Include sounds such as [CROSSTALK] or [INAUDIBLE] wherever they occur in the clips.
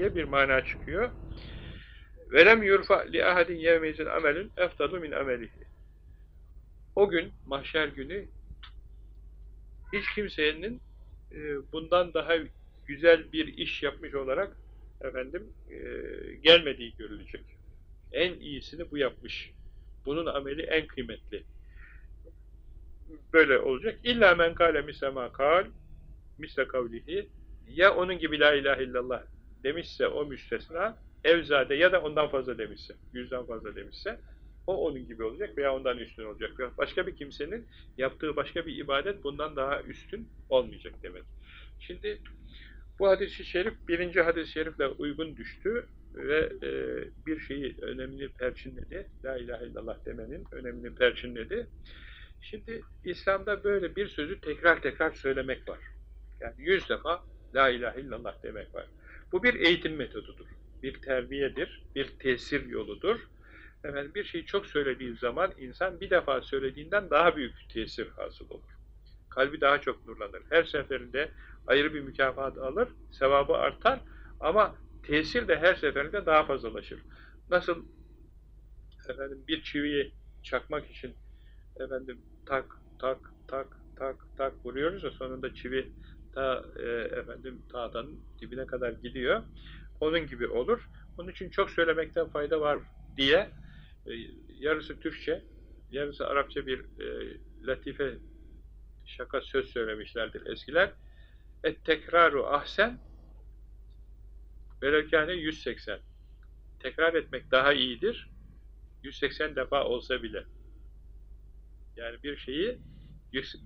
diye bir mana çıkıyor. Velem yurfa li ahadin yevmeyzin amelin eftalu min amelihi. O gün, mahşer günü hiç kimsenin e, bundan daha güzel bir iş yapmış olarak efendim e, gelmediği görülecek. En iyisini bu yapmış. Bunun ameli en kıymetli. Böyle olacak. İlla men kâle mislema kal misle kavlihi ya onun gibi la ilahe illallah demişse o müstesna evzade ya da ondan fazla demişse yüzden fazla demişse o onun gibi olacak veya ondan üstün olacak. Başka bir kimsenin yaptığı başka bir ibadet bundan daha üstün olmayacak demek. Şimdi bu hadis-i şerif birinci hadis-i şerifle uygun düştü ve e, bir şeyi önemini perçinledi. La ilahe illallah demenin önemini perçinledi. Şimdi İslam'da böyle bir sözü tekrar tekrar söylemek var. Yani yüz defa La ilahe illallah demek var. Bu bir eğitim metodudur. Bir terbiyedir, bir tesir yoludur. Efendim, bir şeyi çok söylediği zaman insan bir defa söylediğinden daha büyük tesir hasıl olur. Kalbi daha çok nurlanır. Her seferinde ayrı bir mükafat alır, sevabı artar ama tesir de her seferinde daha fazlalaşır. Nasıl efendim bir çiviyi çakmak için efendim tak tak tak tak tak vuruyoruz da sonunda çivi ta e, efendim tağdan dibine kadar gidiyor. Onun gibi olur. Onun için çok söylemekten fayda var diye e, yarısı Türkçe, yarısı Arapça bir e, latife şaka söz söylemişlerdir eskiler. Et tekraru ahsen velevkâne 180. Tekrar etmek daha iyidir. 180 defa olsa bile. Yani bir şeyi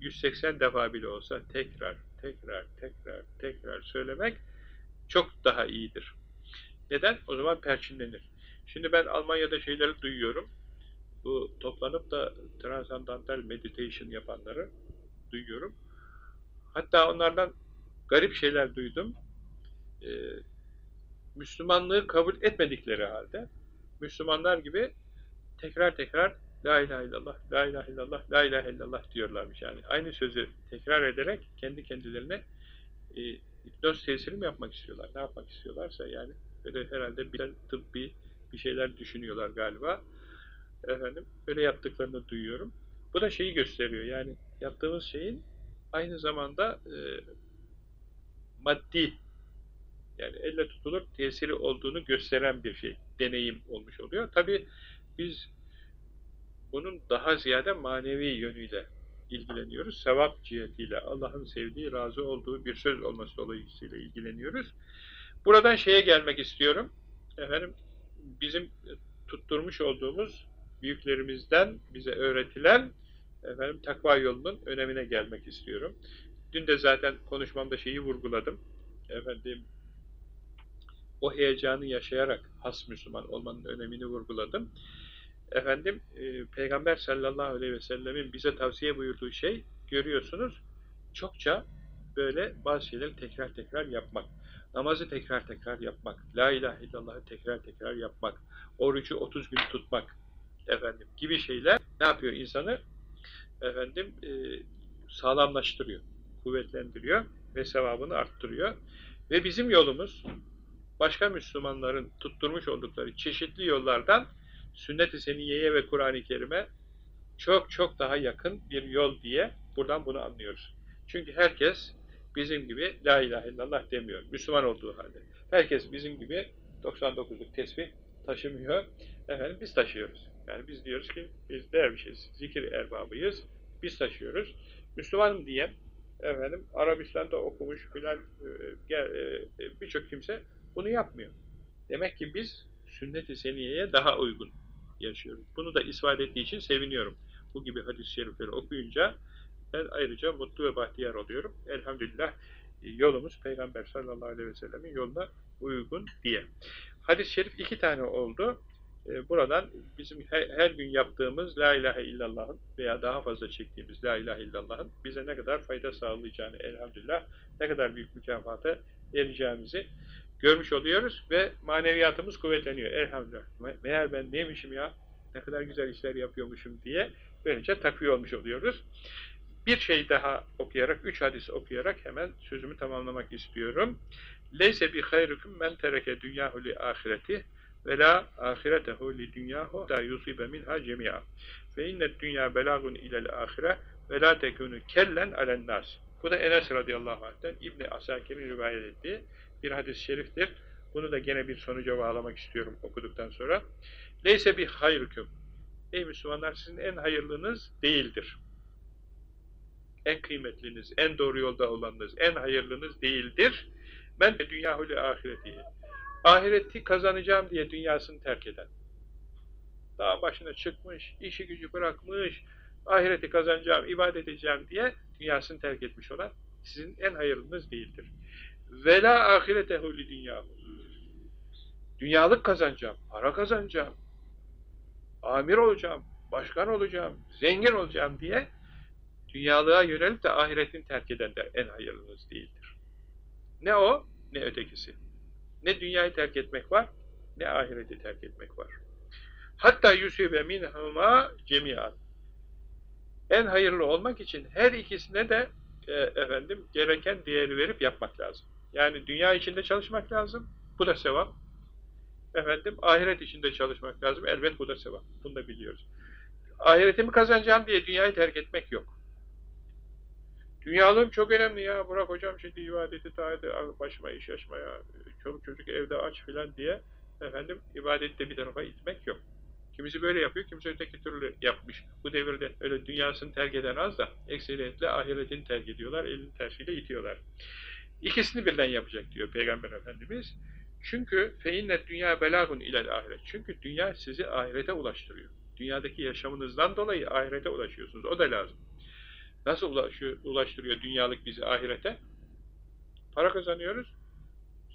180 defa bile olsa tekrar, tekrar, tekrar, tekrar söylemek çok daha iyidir. Neden? O zaman perçinlenir. Şimdi ben Almanya'da şeyleri duyuyorum. Bu toplanıp da transandantal meditation yapanları duyuyorum. Hatta onlardan garip şeyler duydum. Ee, Müslümanlığı kabul etmedikleri halde Müslümanlar gibi tekrar tekrar La ilahe illallah, la ilahe illallah, la ilahe illallah diyorlarmış yani. Aynı sözü tekrar ederek kendi kendilerine e, hipnoz tesiri mi yapmak istiyorlar? Ne yapmak istiyorlarsa yani böyle herhalde bir tıbbi bir şeyler düşünüyorlar galiba. Efendim öyle yaptıklarını duyuyorum. Bu da şeyi gösteriyor yani yaptığımız şeyin aynı zamanda e, maddi yani elle tutulur tesiri olduğunu gösteren bir şey, deneyim olmuş oluyor. Tabi biz bunun daha ziyade manevi yönüyle ilgileniyoruz. Sevap cihetiyle, Allah'ın sevdiği, razı olduğu bir söz olması dolayısıyla ilgileniyoruz. Buradan şeye gelmek istiyorum. Efendim, bizim tutturmuş olduğumuz büyüklerimizden bize öğretilen efendim takva yolunun önemine gelmek istiyorum. Dün de zaten konuşmamda şeyi vurguladım. Efendim o heyecanı yaşayarak has Müslüman olmanın önemini vurguladım. Efendim e, Peygamber sallallahu aleyhi ve sellemin bize tavsiye buyurduğu şey görüyorsunuz çokça böyle bazı şeyleri tekrar tekrar yapmak. Namazı tekrar tekrar yapmak. La ilahe illallah'ı tekrar tekrar yapmak. Orucu 30 gün tutmak. Efendim gibi şeyler ne yapıyor insanı? Efendim e, sağlamlaştırıyor. Kuvvetlendiriyor ve sevabını arttırıyor. Ve bizim yolumuz başka Müslümanların tutturmuş oldukları çeşitli yollardan sünnet-i seniyeye ve Kur'an-ı Kerim'e çok çok daha yakın bir yol diye buradan bunu anlıyoruz. Çünkü herkes bizim gibi la ilahe illallah demiyor. Müslüman olduğu halde. Herkes bizim gibi 99'luk tesbih taşımıyor. Efendim biz taşıyoruz. Yani biz diyoruz ki biz dervişiz, zikir erbabıyız. Biz taşıyoruz. Müslümanım diye efendim Arabistan'da okumuş filan e, e, birçok kimse bunu yapmıyor. Demek ki biz sünnet-i seniyeye daha uygun yaşıyoruz. Bunu da ispat ettiği için seviniyorum. Bu gibi hadis-i şerifleri okuyunca ben ayrıca mutlu ve bahtiyar oluyorum. Elhamdülillah yolumuz Peygamber sallallahu aleyhi ve sellemin yoluna uygun diye. Hadis-i şerif iki tane oldu. Ee, buradan bizim her gün yaptığımız La ilahe illallah'ın veya daha fazla çektiğimiz La ilahe illallah'ın bize ne kadar fayda sağlayacağını elhamdülillah ne kadar büyük mükafata ereceğimizi görmüş oluyoruz ve maneviyatımız kuvvetleniyor. Elhamdülillah. Meğer ben neymişim ya, ne kadar güzel işler yapıyormuşum diye böylece takviye olmuş oluyoruz. Bir şey daha okuyarak, üç hadis okuyarak hemen sözümü tamamlamak istiyorum. Leyse bi hayrukum men tereke dünyahu li ahireti ve la ahiretehu li dünyahu da yusibe minha cemi'a. Ve innet dünya belagun ilel ahire ve la tekunu kellen alen. Bu da Enes radıyallahu anh'ten İbni Asakir'in rivayet ettiği bir hadis-i şeriftir. Bunu da gene bir sonuca bağlamak istiyorum okuduktan sonra. Leyse bir hayrukum. Ey Müslümanlar sizin en hayırlınız değildir. En kıymetliniz, en doğru yolda olanınız, en hayırlınız değildir. Ben de dünyahülü ahireti. Ahireti kazanacağım diye dünyasını terk eden. Daha başına çıkmış, işi gücü bırakmış, ahireti kazanacağım, ibadet edeceğim diye dünyasını terk etmiş olan sizin en hayırlınız değildir. Vela ahiretehu li dünyahu. Dünyalık kazanacağım, para kazanacağım, amir olacağım, başkan olacağım, zengin olacağım diye dünyalığa yönelip de ahiretin terk eden de en hayırlınız değildir. Ne o, ne ötekisi. Ne dünyayı terk etmek var, ne ahireti terk etmek var. Hatta yusibe minhuma cemiyan. En hayırlı olmak için her ikisine de e, efendim gereken değeri verip yapmak lazım. Yani dünya içinde çalışmak lazım. Bu da sevap. Efendim ahiret içinde çalışmak lazım. Elbet bu da sevap. Bunu da biliyoruz. Ahiretimi kazanacağım diye dünyayı terk etmek yok. Dünyalığım çok önemli ya. Bırak hocam şimdi ibadeti taati başıma iş açma ya. Çoluk çocuk evde aç filan diye efendim ibadette bir tarafa itmek yok. Kimisi böyle yapıyor, kimisi öteki türlü yapmış. Bu devirde öyle dünyasını terk eden az da ekseriyetle ahiretini terk ediyorlar, elini tersiyle itiyorlar. İkisini birden yapacak diyor Peygamber Efendimiz. Çünkü feinnet dünya belagun ilel ahiret. Çünkü dünya sizi ahirete ulaştırıyor. Dünyadaki yaşamınızdan dolayı ahirete ulaşıyorsunuz. O da lazım. Nasıl ulaşıyor, ulaştırıyor dünyalık bizi ahirete? Para kazanıyoruz,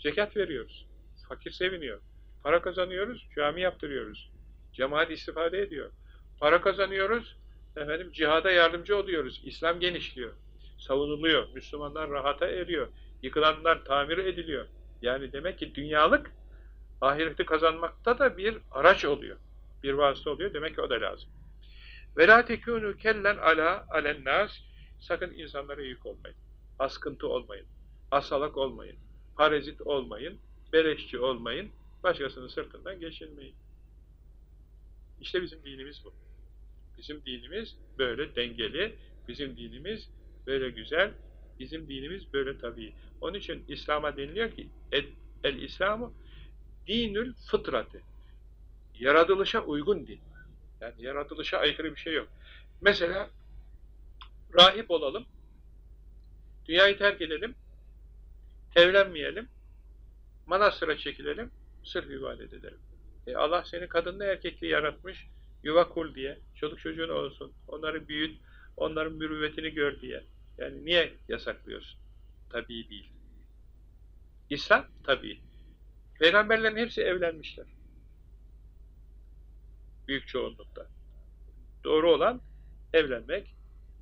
zekat veriyoruz. Fakir seviniyor. Para kazanıyoruz, cami yaptırıyoruz. Cemaat istifade ediyor. Para kazanıyoruz, efendim cihada yardımcı oluyoruz. İslam genişliyor, savunuluyor. Müslümanlar rahata eriyor. Yıkılanlar tamir ediliyor. Yani demek ki dünyalık ahireti kazanmakta da bir araç oluyor. Bir vasıta oluyor. Demek ki o da lazım. La tekûnû kellen alâ alennâs Sakın insanlara yük olmayın. Askıntı olmayın. Asalak olmayın. Parazit olmayın. Beleşçi olmayın. Başkasının sırtından geçinmeyin. İşte bizim dinimiz bu. Bizim dinimiz böyle dengeli. Bizim dinimiz böyle güzel. Bizim dinimiz böyle tabii. Onun için İslam'a deniliyor ki el-İslam'ı dinül fıtratı. Yaratılışa uygun din. Yani yaratılışa aykırı bir şey yok. Mesela rahip olalım, dünyayı terk edelim, evlenmeyelim, manastıra çekilelim, sırf ibadet edelim. E Allah seni kadınla erkekli yaratmış, yuva kur diye, çocuk çocuğun olsun, onları büyüt, onların mürüvvetini gör diye. Yani niye yasaklıyorsun? Tabii değil. İslam tabii. Peygamberlerin hepsi evlenmişler. Büyük çoğunlukta. Doğru olan evlenmek,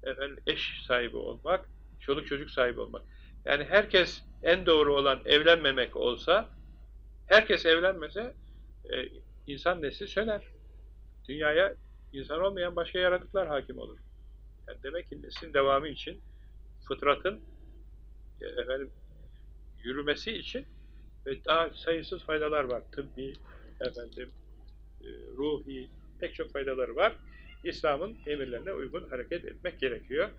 efendim, eş sahibi olmak, çoluk çocuk sahibi olmak. Yani herkes en doğru olan evlenmemek olsa, herkes evlenmese e, insan nesli söner. Dünyaya insan olmayan başka yaratıklar hakim olur. Yani demek ki neslin devamı için fıtratın e, efendim, yürümesi için ve daha sayısız faydalar var. Tıbbi, efendim, e, ruhi, pek çok faydaları var. İslam'ın emirlerine uygun hareket etmek gerekiyor.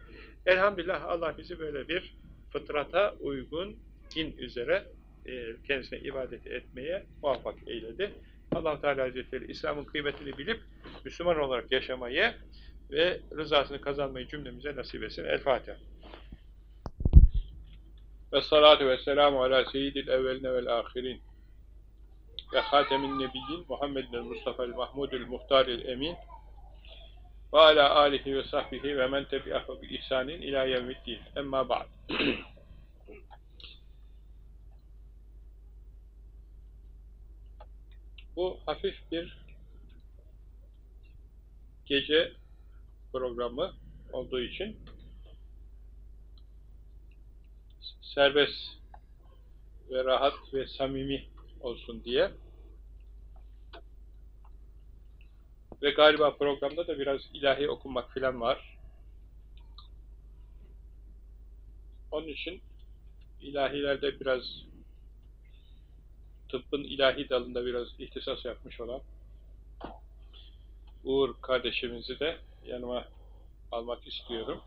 Elhamdülillah Allah bizi böyle bir fıtrata uygun din üzere e, kendisine ibadet etmeye muvaffak eyledi. allah Teala Hazretleri İslam'ın kıymetini bilip Müslüman olarak yaşamayı ve rızasını kazanmayı cümlemize nasip etsin. El Fatiha. Ve salatu ve selamu ala seyyidil evveline vel ahirin ve hatemin nebiyyin Muhammedin Mustafa Mahmudül Muhtaril Emin ve ala alihi ve sahbihi ve men tebi'ahu bi ihsanin ila yevmiddin. Emma ba'd. [CLEARS THROAT] Bu hafif bir gece programı olduğu için serbest ve rahat ve samimi olsun diye Ve galiba programda da biraz ilahi okumak filan var. Onun için ilahilerde biraz tıbbın ilahi dalında biraz ihtisas yapmış olan Uğur kardeşimizi de yanıma almak istiyorum.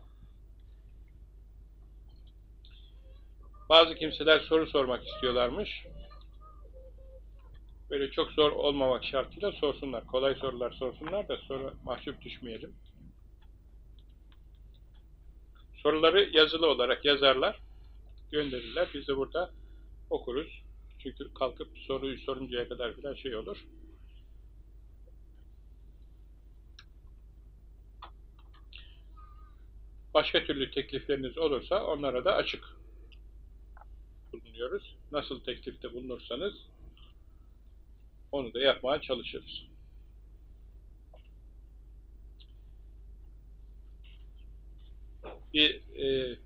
Bazı kimseler soru sormak istiyorlarmış. Böyle çok zor olmamak şartıyla sorsunlar. Kolay sorular sorsunlar da sonra mahcup düşmeyelim. Soruları yazılı olarak yazarlar, gönderirler. Biz de burada okuruz. Çünkü kalkıp soruyu soruncaya kadar filan şey olur. Başka türlü teklifleriniz olursa onlara da açık bulunuyoruz. Nasıl teklifte bulunursanız onu da yapmaya çalışırız. Bir e,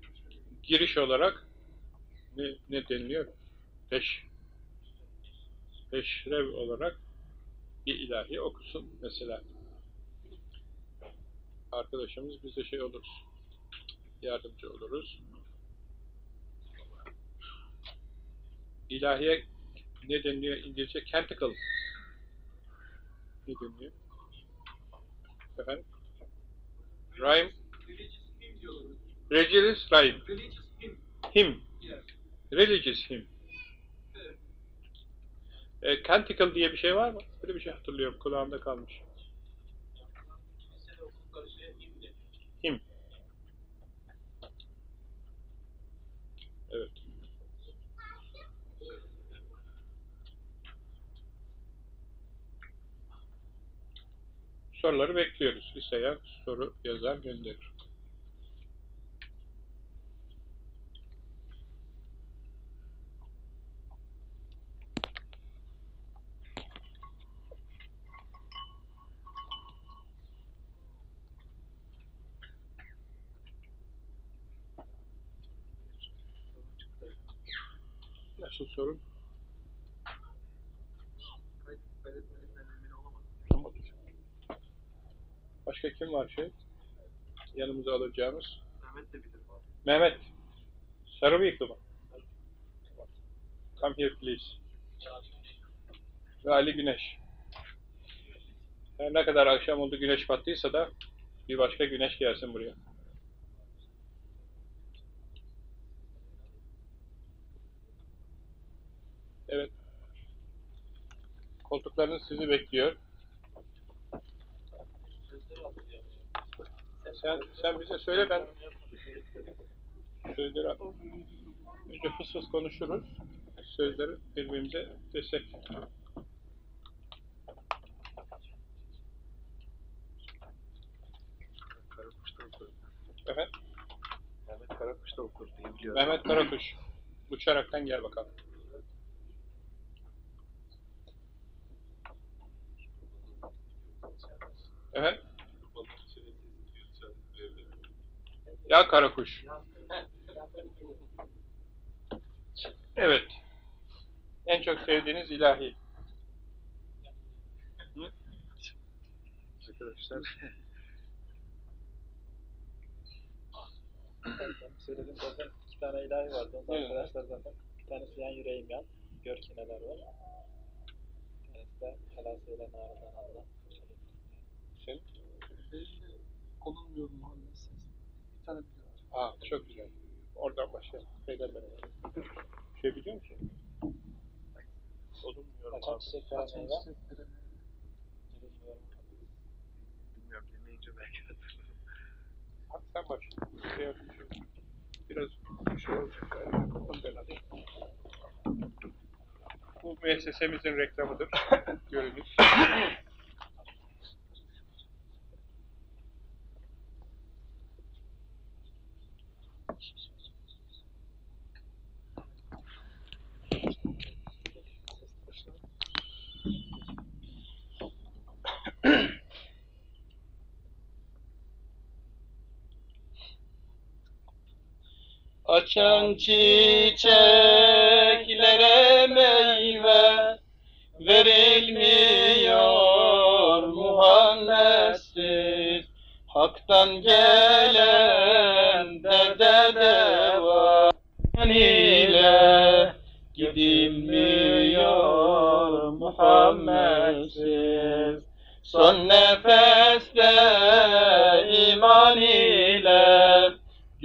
giriş olarak ne, ne deniliyor? Peş, peşrev olarak bir ilahi okusun mesela. Arkadaşımız bize şey oluruz, yardımcı oluruz. İlahiye ne deniliyor İngilizce? Canticle. Ne deniliyor? Efendim? Rhyme. Religious rhyme. Him. Religious him. E, canticle diye bir şey var mı? Böyle bir şey hatırlıyorum. Kulağımda kalmış. Him. Evet. Soruları bekliyoruz. İsteyen soru yazar gönderir. Nasıl sorun? Başka kim var şey? Alacağımız. Mehmet de bilir. Mehmet. Sarı bıyıklı mı? Come here please. Ve Ali Güneş. Her ne kadar akşam oldu güneş battıysa da bir başka güneş gelsin buraya. Evet. Koltuklarınız sizi bekliyor. Sen, sen bize söyle ben sözleri önce fıs fıs konuşuruz. Sözleri birbirimize destek. Efendim? Mehmet Karakuş da okur diye biliyorum. Mehmet Karakuş. Uçaraktan gel bakalım. Efendim? Ya Karakuş. Evet. En çok sevdiğiniz ilahi. Hı? Arkadaşlar Ben söyledim zaten iki tane ilahi vardı. Onda Evet. arkadaşlar zaten bir tanesi yan yüreğim yan. Gör ki neler var. Bir tanesi de helal söyle narından Allah. Sen? konulmuyor mahallesi. Bir biliyorum. Aa, çok güzel. Oradan başlayalım. Peygamber Şey biliyor musun? Olunmuyor. Kaçan çiçekler Kaçan meyve. Bilmiyorum. bilmiyorum dinleyince belki hatırlarım. Hadi sen başla. Şey yapayım. Biraz şey olacak galiba. Kapın beladı. Bu müessesemizin reklamıdır. [LAUGHS] Görünüz. Açan çiçeklere meyve verilmiyor Muhammed'siz Hak'tan gelen derde deva ile gidilmiyor Muhammedsiz. Son nefeste iman ile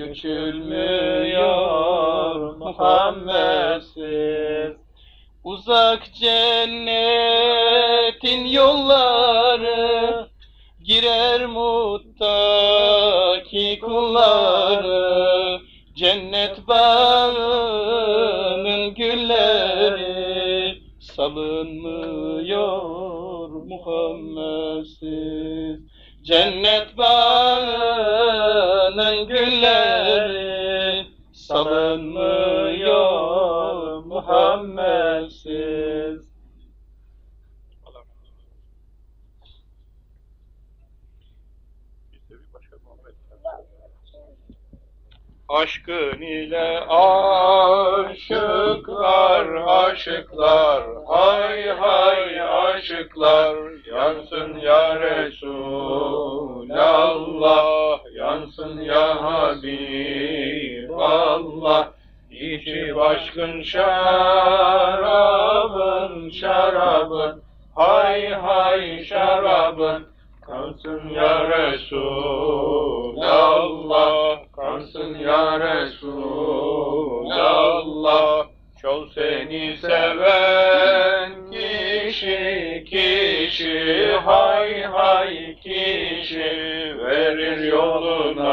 göçülmüyor Muhammedsiz. Uzak cennetin yolları girer muttaki kulları cennet bağının gülleri salınmıyor Muhammedsiz cennet bağının gülleri salınmıyor Muhammedsiz Allah razı olsun. Biz de bir başka Muhammed Aşkın ile aşıklar, aşıklar, hay hay aşıklar, yansın ya Resulallah, yansın ya Habiballah, içi başkın şarabın, şarabın, hay hay şarabın, kansın ya Resulallah, kansın ya Resulallah, çol seni seven kişi, kişi, hay hay kişi, verir yoluna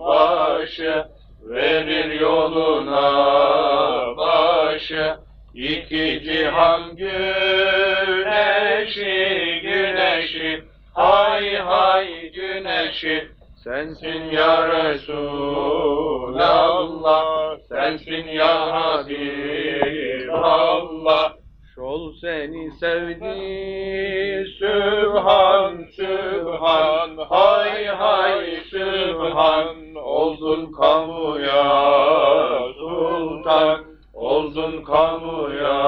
başı, verir yoluna başı, iki cihan güneşi, güneşi, hay hay güneşi, sensin ya Resulallah, sensin ya Habiballah, Şol seni sevdi Sübhan, Sübhan, hay hay Sübhan, oldun kamuya sultan, oldun kamuya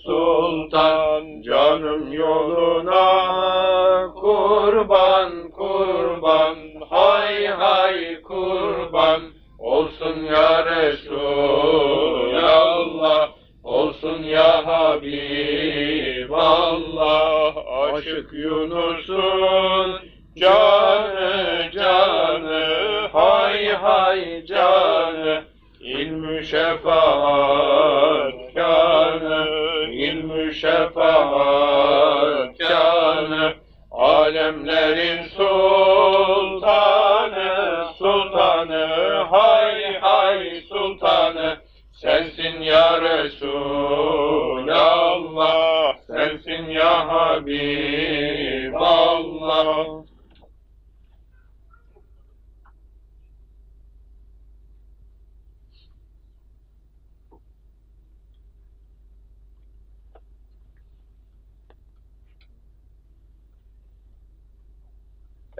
sultan, canım yoluna kurban, kurban, hay hay kurban, olsun ya Resulallah, olsun ya Habiballah, aşık Yunus'un canı canı, hay hay canı, ilmü şefaat kanı, ilmü şefaat kanı, alemlerin ya Resulallah, sensin ya Habiballah.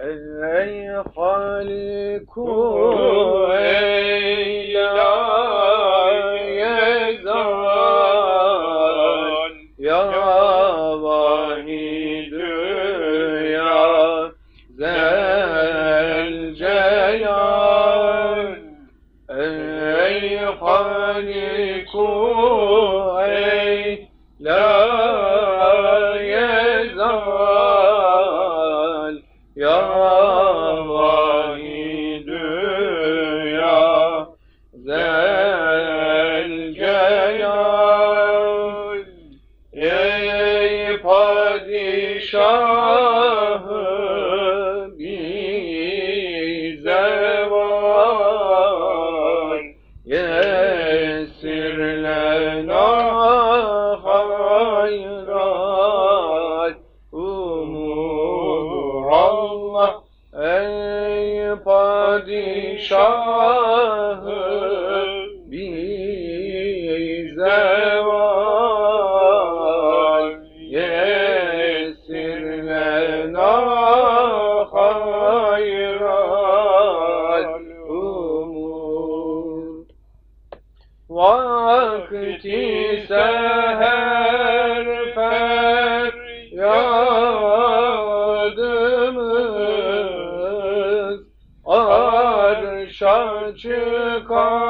Ey Haliku ey ya Oh.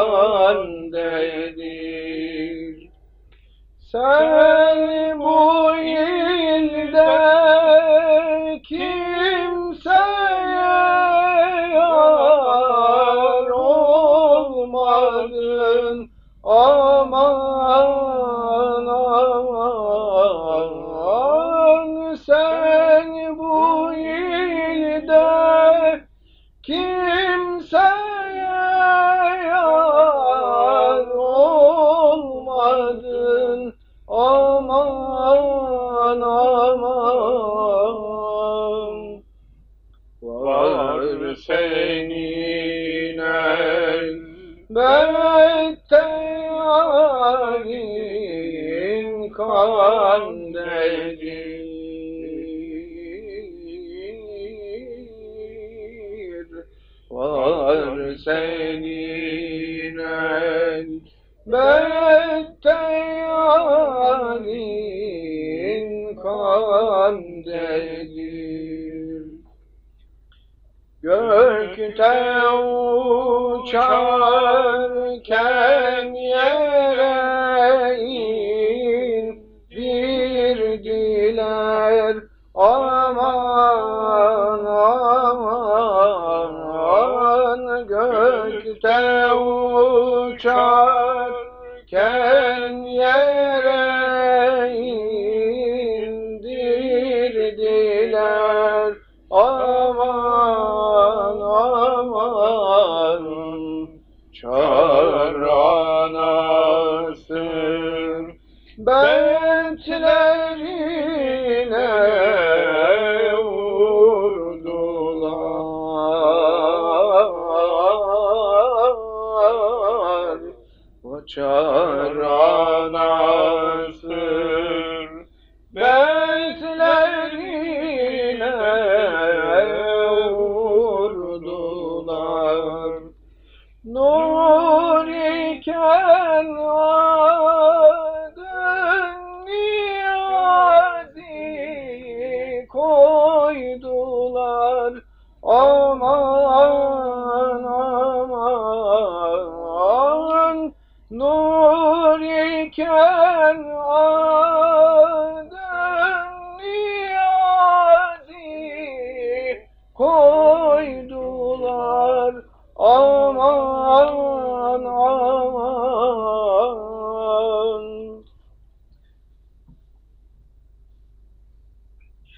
Kandedir Sen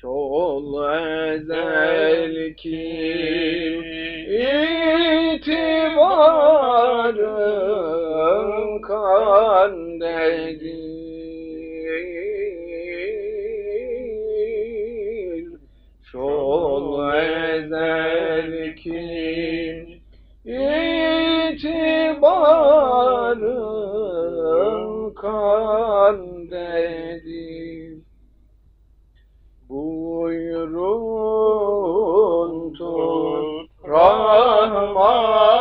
Sol ezelki itibarım kandedir Sol ezelki itibarım kandedir Allah.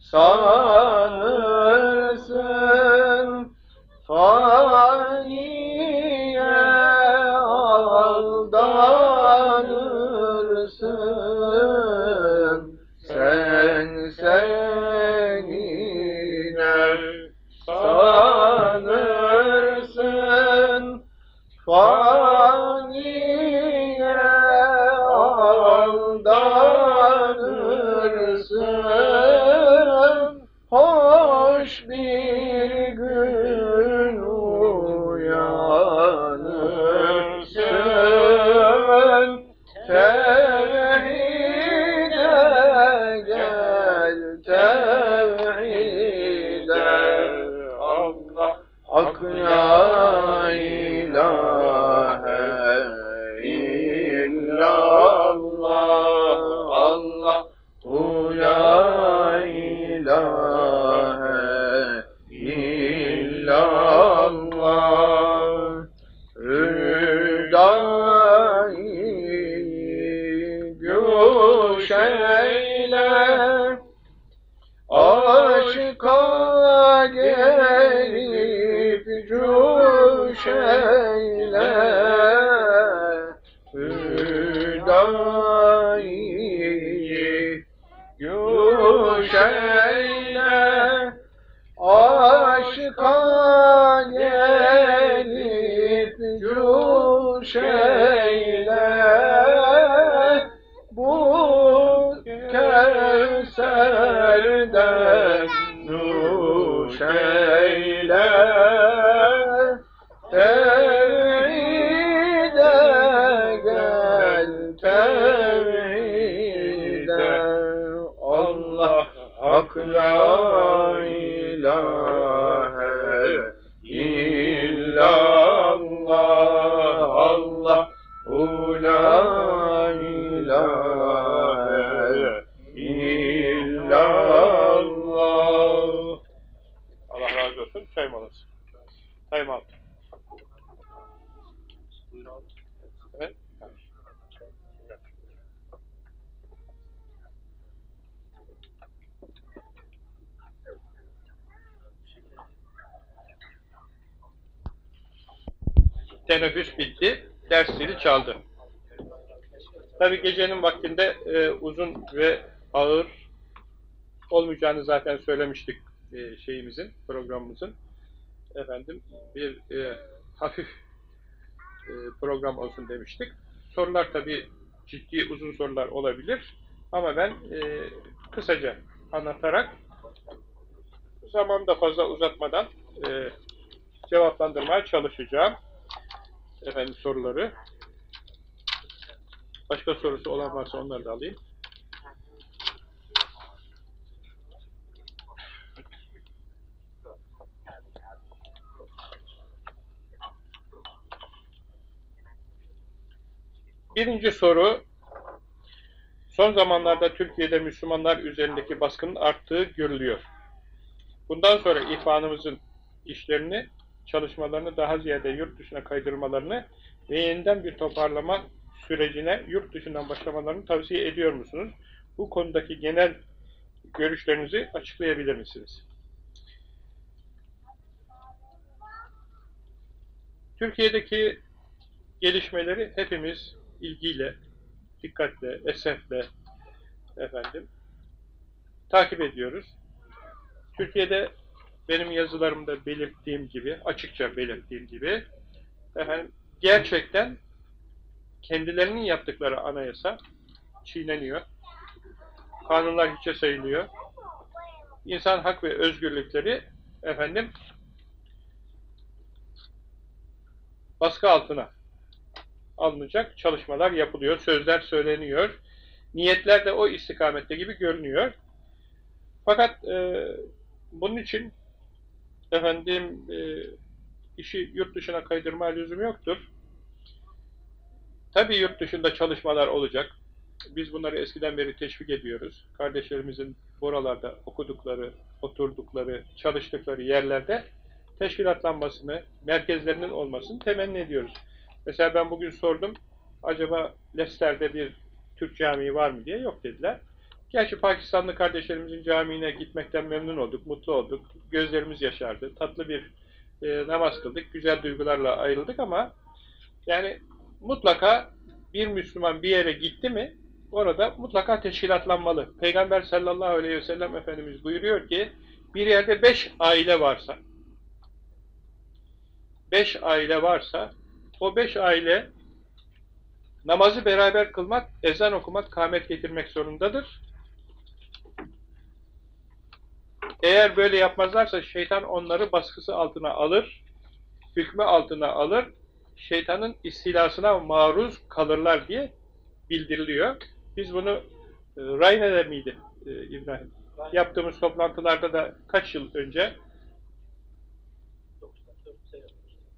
sanır söylemiştik e, şeyimizin, programımızın. Efendim bir e, hafif e, program olsun demiştik. Sorular tabi ciddi uzun sorular olabilir. Ama ben e, kısaca anlatarak zamanı da fazla uzatmadan e, cevaplandırmaya çalışacağım. Efendim soruları. Başka sorusu olan varsa onları da alayım. Birinci soru, son zamanlarda Türkiye'de Müslümanlar üzerindeki baskının arttığı görülüyor. Bundan sonra ihvanımızın işlerini, çalışmalarını daha ziyade yurt dışına kaydırmalarını ve yeniden bir toparlama sürecine yurt dışından başlamalarını tavsiye ediyor musunuz? Bu konudaki genel görüşlerinizi açıklayabilir misiniz? Türkiye'deki gelişmeleri hepimiz ilgiyle, dikkatle, esefle efendim takip ediyoruz. Türkiye'de benim yazılarımda belirttiğim gibi, açıkça belirttiğim gibi efendim gerçekten kendilerinin yaptıkları anayasa çiğneniyor. Kanunlar hiçe sayılıyor. İnsan hak ve özgürlükleri efendim baskı altına alınacak çalışmalar yapılıyor, sözler söyleniyor. Niyetler de o istikamette gibi görünüyor. Fakat e, bunun için efendim e, işi yurt dışına kaydırma lüzumu yoktur. Tabii yurt dışında çalışmalar olacak. Biz bunları eskiden beri teşvik ediyoruz. Kardeşlerimizin buralarda okudukları, oturdukları, çalıştıkları yerlerde teşkilatlanmasını, merkezlerinin olmasını temenni ediyoruz. Mesela ben bugün sordum, acaba Leicester'de bir Türk camii var mı diye, yok dediler. Gerçi Pakistanlı kardeşlerimizin camiine gitmekten memnun olduk, mutlu olduk, gözlerimiz yaşardı, tatlı bir e, namaz kıldık, güzel duygularla ayrıldık ama yani mutlaka bir Müslüman bir yere gitti mi, orada mutlaka teşkilatlanmalı. Peygamber sallallahu aleyhi ve sellem Efendimiz buyuruyor ki, bir yerde beş aile varsa, beş aile varsa, o beş aile namazı beraber kılmak, ezan okumak, kâmet getirmek zorundadır. Eğer böyle yapmazlarsa şeytan onları baskısı altına alır, hükmü altına alır, şeytanın istilasına maruz kalırlar diye bildiriliyor. Biz bunu e, Rayne'de miydi e, İbrahim? Yaptığımız toplantılarda da kaç yıl önce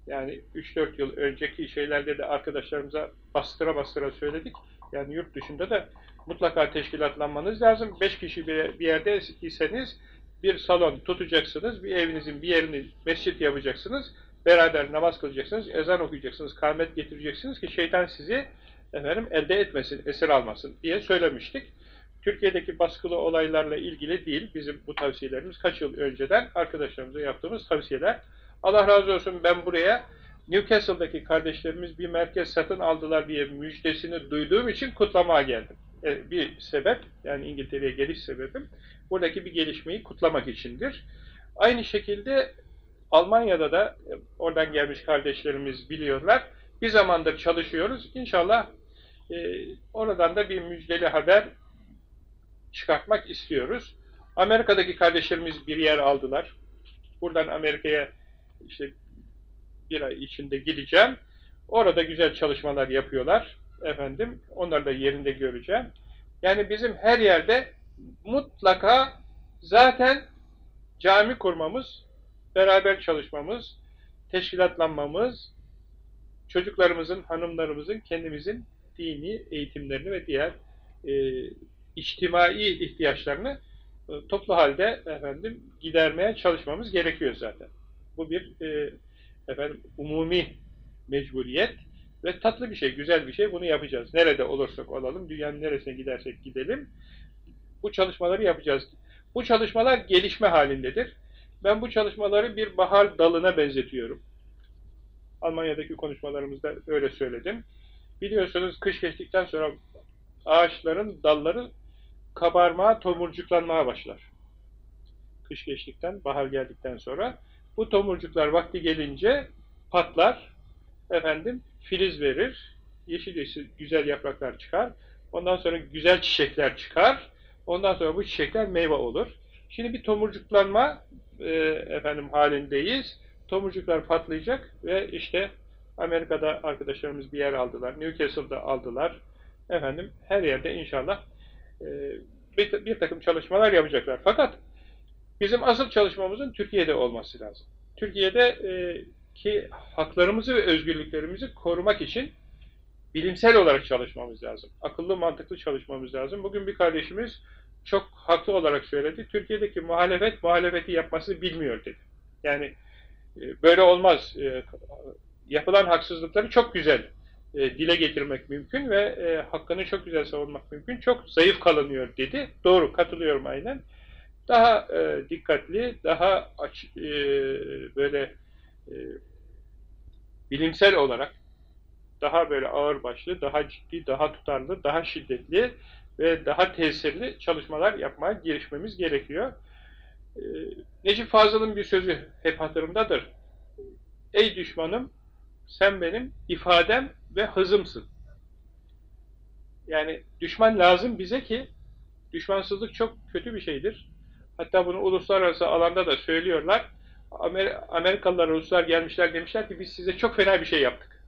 yani 3-4 yıl önceki şeylerde de arkadaşlarımıza bastıra bastıra söyledik. Yani yurt dışında da mutlaka teşkilatlanmanız lazım. 5 kişi bir yerde iseniz bir salon tutacaksınız, bir evinizin bir yerini mescit yapacaksınız, beraber namaz kılacaksınız, ezan okuyacaksınız, kâhmet getireceksiniz ki şeytan sizi efendim elde etmesin, esir almasın diye söylemiştik. Türkiye'deki baskılı olaylarla ilgili değil, bizim bu tavsiyelerimiz kaç yıl önceden arkadaşlarımıza yaptığımız tavsiyeler. Allah razı olsun ben buraya Newcastle'daki kardeşlerimiz bir merkez satın aldılar diye müjdesini duyduğum için kutlamaya geldim. E, bir sebep, yani İngiltere'ye geliş sebebim, buradaki bir gelişmeyi kutlamak içindir. Aynı şekilde Almanya'da da e, oradan gelmiş kardeşlerimiz biliyorlar. Bir zamandır çalışıyoruz. İnşallah e, oradan da bir müjdeli haber çıkartmak istiyoruz. Amerika'daki kardeşlerimiz bir yer aldılar. Buradan Amerika'ya işte bir ay içinde gideceğim. Orada güzel çalışmalar yapıyorlar. Efendim, onları da yerinde göreceğim. Yani bizim her yerde mutlaka zaten cami kurmamız, beraber çalışmamız, teşkilatlanmamız, çocuklarımızın, hanımlarımızın, kendimizin dini eğitimlerini ve diğer e, içtimai ihtiyaçlarını e, toplu halde efendim gidermeye çalışmamız gerekiyor zaten. Bu bir e, efendim umumi mecburiyet ve tatlı bir şey, güzel bir şey. Bunu yapacağız. Nerede olursak olalım, dünyanın neresine gidersek gidelim. Bu çalışmaları yapacağız. Bu çalışmalar gelişme halindedir. Ben bu çalışmaları bir bahar dalına benzetiyorum. Almanya'daki konuşmalarımızda öyle söyledim. Biliyorsunuz kış geçtikten sonra ağaçların dalları kabarmaya, tomurcuklanmaya başlar. Kış geçtikten, bahar geldikten sonra bu tomurcuklar vakti gelince patlar, efendim filiz verir, yeşil yeşil güzel yapraklar çıkar, ondan sonra güzel çiçekler çıkar, ondan sonra bu çiçekler meyve olur. Şimdi bir tomurcuklanma e, efendim halindeyiz. Tomurcuklar patlayacak ve işte Amerika'da arkadaşlarımız bir yer aldılar, Newcastle'da aldılar. Efendim her yerde inşallah e, bir, bir takım çalışmalar yapacaklar. Fakat bizim asıl çalışmamızın Türkiye'de olması lazım. Türkiye'de e, ki haklarımızı ve özgürlüklerimizi korumak için bilimsel olarak çalışmamız lazım. Akıllı, mantıklı çalışmamız lazım. Bugün bir kardeşimiz çok haklı olarak söyledi. Türkiye'deki muhalefet, muhalefeti yapmasını bilmiyor dedi. Yani e, böyle olmaz. E, yapılan haksızlıkları çok güzel e, dile getirmek mümkün ve e, hakkını çok güzel savunmak mümkün. Çok zayıf kalınıyor dedi. Doğru, katılıyorum aynen. Daha e, dikkatli, daha aç, e, böyle e, bilimsel olarak daha böyle ağır başlı, daha ciddi, daha tutarlı, daha şiddetli ve daha tesirli çalışmalar yapmaya girişmemiz gerekiyor. E, Necip Fazıl'ın bir sözü hep hatırımdadır. Ey düşmanım, sen benim ifadem ve hızımsın. Yani düşman lazım bize ki düşmansızlık çok kötü bir şeydir. Hatta bunu uluslararası alanda da söylüyorlar. Amer Amerikalılar, Ruslar gelmişler demişler ki biz size çok fena bir şey yaptık.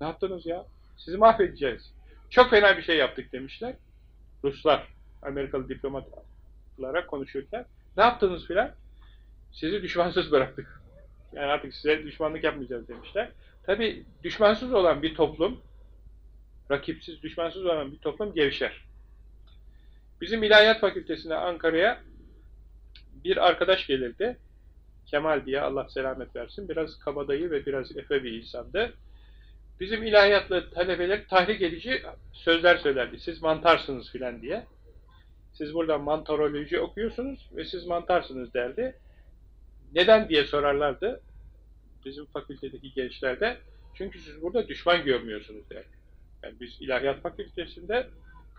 Ne yaptınız ya? Sizi mahvedeceğiz. Çok fena bir şey yaptık demişler. Ruslar, Amerikalı diplomatlara konuşurken ne yaptınız filan? Sizi düşmansız bıraktık. Yani artık size düşmanlık yapmayacağız demişler. Tabi düşmansız olan bir toplum, rakipsiz, düşmansız olan bir toplum gevşer. Bizim İlahiyat Fakültesine Ankara'ya bir arkadaş gelirdi. Kemal diye Allah selamet versin. Biraz kabadayı ve biraz efe bir insandı. Bizim ilahiyatlı talebeler tahrik edici sözler söylerdi. Siz mantarsınız filan diye. Siz burada mantaroloji okuyorsunuz ve siz mantarsınız derdi. Neden diye sorarlardı bizim fakültedeki gençlerde. Çünkü siz burada düşman görmüyorsunuz derdi. Yani biz ilahiyat fakültesinde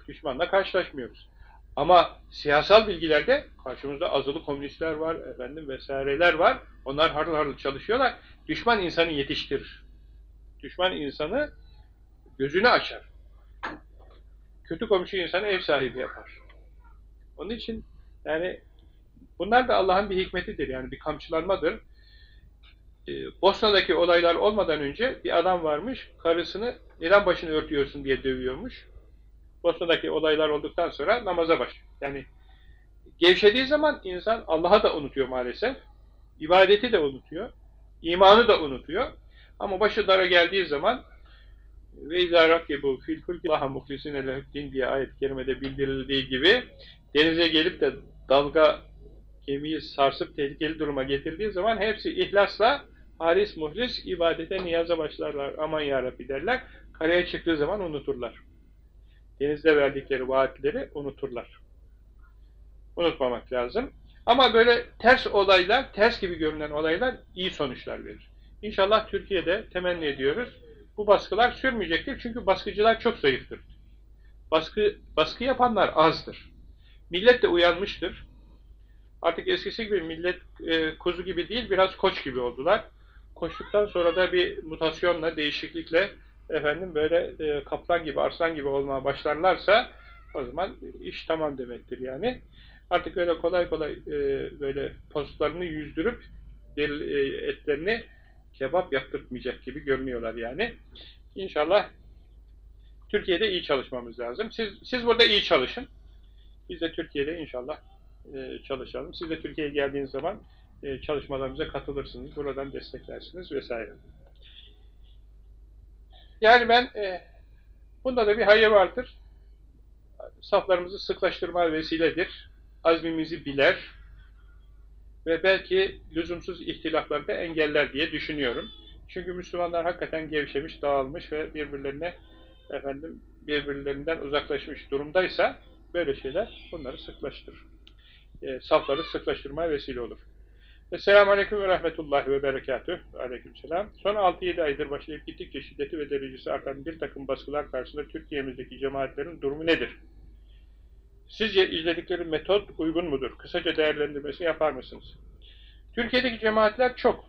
düşmanla karşılaşmıyoruz. Ama siyasal bilgilerde karşımızda azılı komünistler var, efendim vesaireler var. Onlar harıl harıl çalışıyorlar. Düşman insanı yetiştirir. Düşman insanı gözünü açar. Kötü komşu insanı ev sahibi yapar. Onun için yani bunlar da Allah'ın bir hikmetidir. Yani bir kamçılanmadır. Ee, Bosna'daki olaylar olmadan önce bir adam varmış, karısını neden başını örtüyorsun diye dövüyormuş. Bosna'daki olaylar olduktan sonra namaza başlıyor. Yani gevşediği zaman insan Allah'a da unutuyor maalesef. İbadeti de unutuyor. imanı da unutuyor. Ama başı dara geldiği zaman ve izâ rakibu fil fulki Allah'a muhlisine diye ayet-i kerimede bildirildiği gibi denize gelip de dalga gemiyi sarsıp tehlikeli duruma getirdiği zaman hepsi ihlasla halis muhlis ibadete niyaza başlarlar. Aman yarabbi derler. Karaya çıktığı zaman unuturlar. Denizde verdikleri vaatleri unuturlar. Unutmamak lazım. Ama böyle ters olaylar, ters gibi görünen olaylar iyi sonuçlar verir. İnşallah Türkiye'de temenni ediyoruz. Bu baskılar sürmeyecektir çünkü baskıcılar çok zayıftır. Baskı, baskı yapanlar azdır. Millet de uyanmıştır. Artık eskisi gibi millet e, kuzu gibi değil, biraz koç gibi oldular. Koştuktan sonra da bir mutasyonla, değişiklikle efendim böyle e, kaplan gibi, arslan gibi olmaya başlarlarsa o zaman iş tamam demektir yani. Artık öyle kolay kolay e, böyle postlarını yüzdürüp del, e, etlerini kebap yaptırtmayacak gibi görünüyorlar yani. İnşallah Türkiye'de iyi çalışmamız lazım. Siz, siz burada iyi çalışın. Biz de Türkiye'de inşallah e, çalışalım. Siz de Türkiye'ye geldiğiniz zaman e, çalışmalarımıza katılırsınız. Buradan desteklersiniz vesaire. Yani ben e, bunda da bir hayır vardır. Saflarımızı sıklaştırma vesiledir. Azmimizi biler ve belki lüzumsuz ihtilafları da engeller diye düşünüyorum. Çünkü Müslümanlar hakikaten gevşemiş, dağılmış ve birbirlerine efendim birbirlerinden uzaklaşmış durumdaysa böyle şeyler bunları sıklaştırır. E, safları sıklaştırmaya vesile olur. Esselamu Aleyküm ve Rahmetullahi ve Berekatüh. Aleyküm selam. Son 6-7 aydır başlayıp gittikçe şiddeti ve derecesi artan bir takım baskılar karşısında Türkiye'mizdeki cemaatlerin durumu nedir? Sizce izledikleri metot uygun mudur? Kısaca değerlendirmesi yapar mısınız? Türkiye'deki cemaatler çok.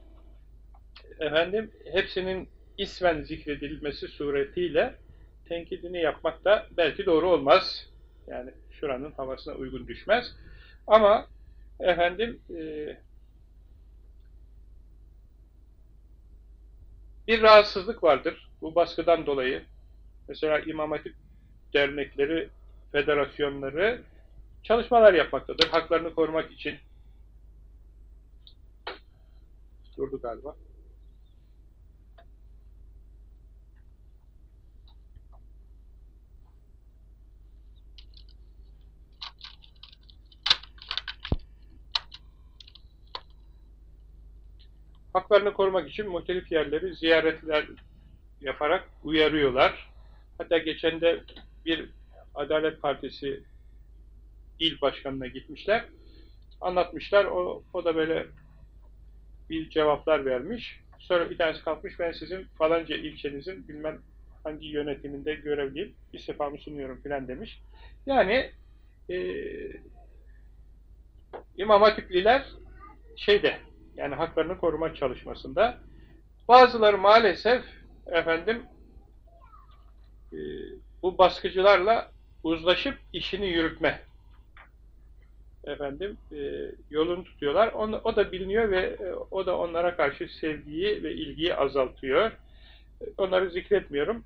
Efendim, hepsinin ismen zikredilmesi suretiyle tenkidini yapmak da belki doğru olmaz. Yani şuranın havasına uygun düşmez. Ama efendim e, bir rahatsızlık vardır bu baskıdan dolayı. Mesela İmam Hatip dernekleri, federasyonları çalışmalar yapmaktadır. Haklarını korumak için. Durdu galiba. Haklarını korumak için muhtelif yerleri ziyaretler yaparak uyarıyorlar. Hatta geçen de bir Adalet Partisi il başkanına gitmişler. Anlatmışlar. O, o da böyle bir cevaplar vermiş. Sonra bir tanesi kalkmış ben sizin falanca ilçenizin bilmem hangi yönetiminde görevliyim. İstifamı sunuyorum filan demiş. Yani e, İmam Hatipliler şeyde yani haklarını koruma çalışmasında bazıları maalesef efendim e, bu baskıcılarla uzlaşıp işini yürütme efendim e, yolunu tutuyorlar. O da biliniyor ve e, o da onlara karşı sevgiyi ve ilgiyi azaltıyor. Onları zikretmiyorum.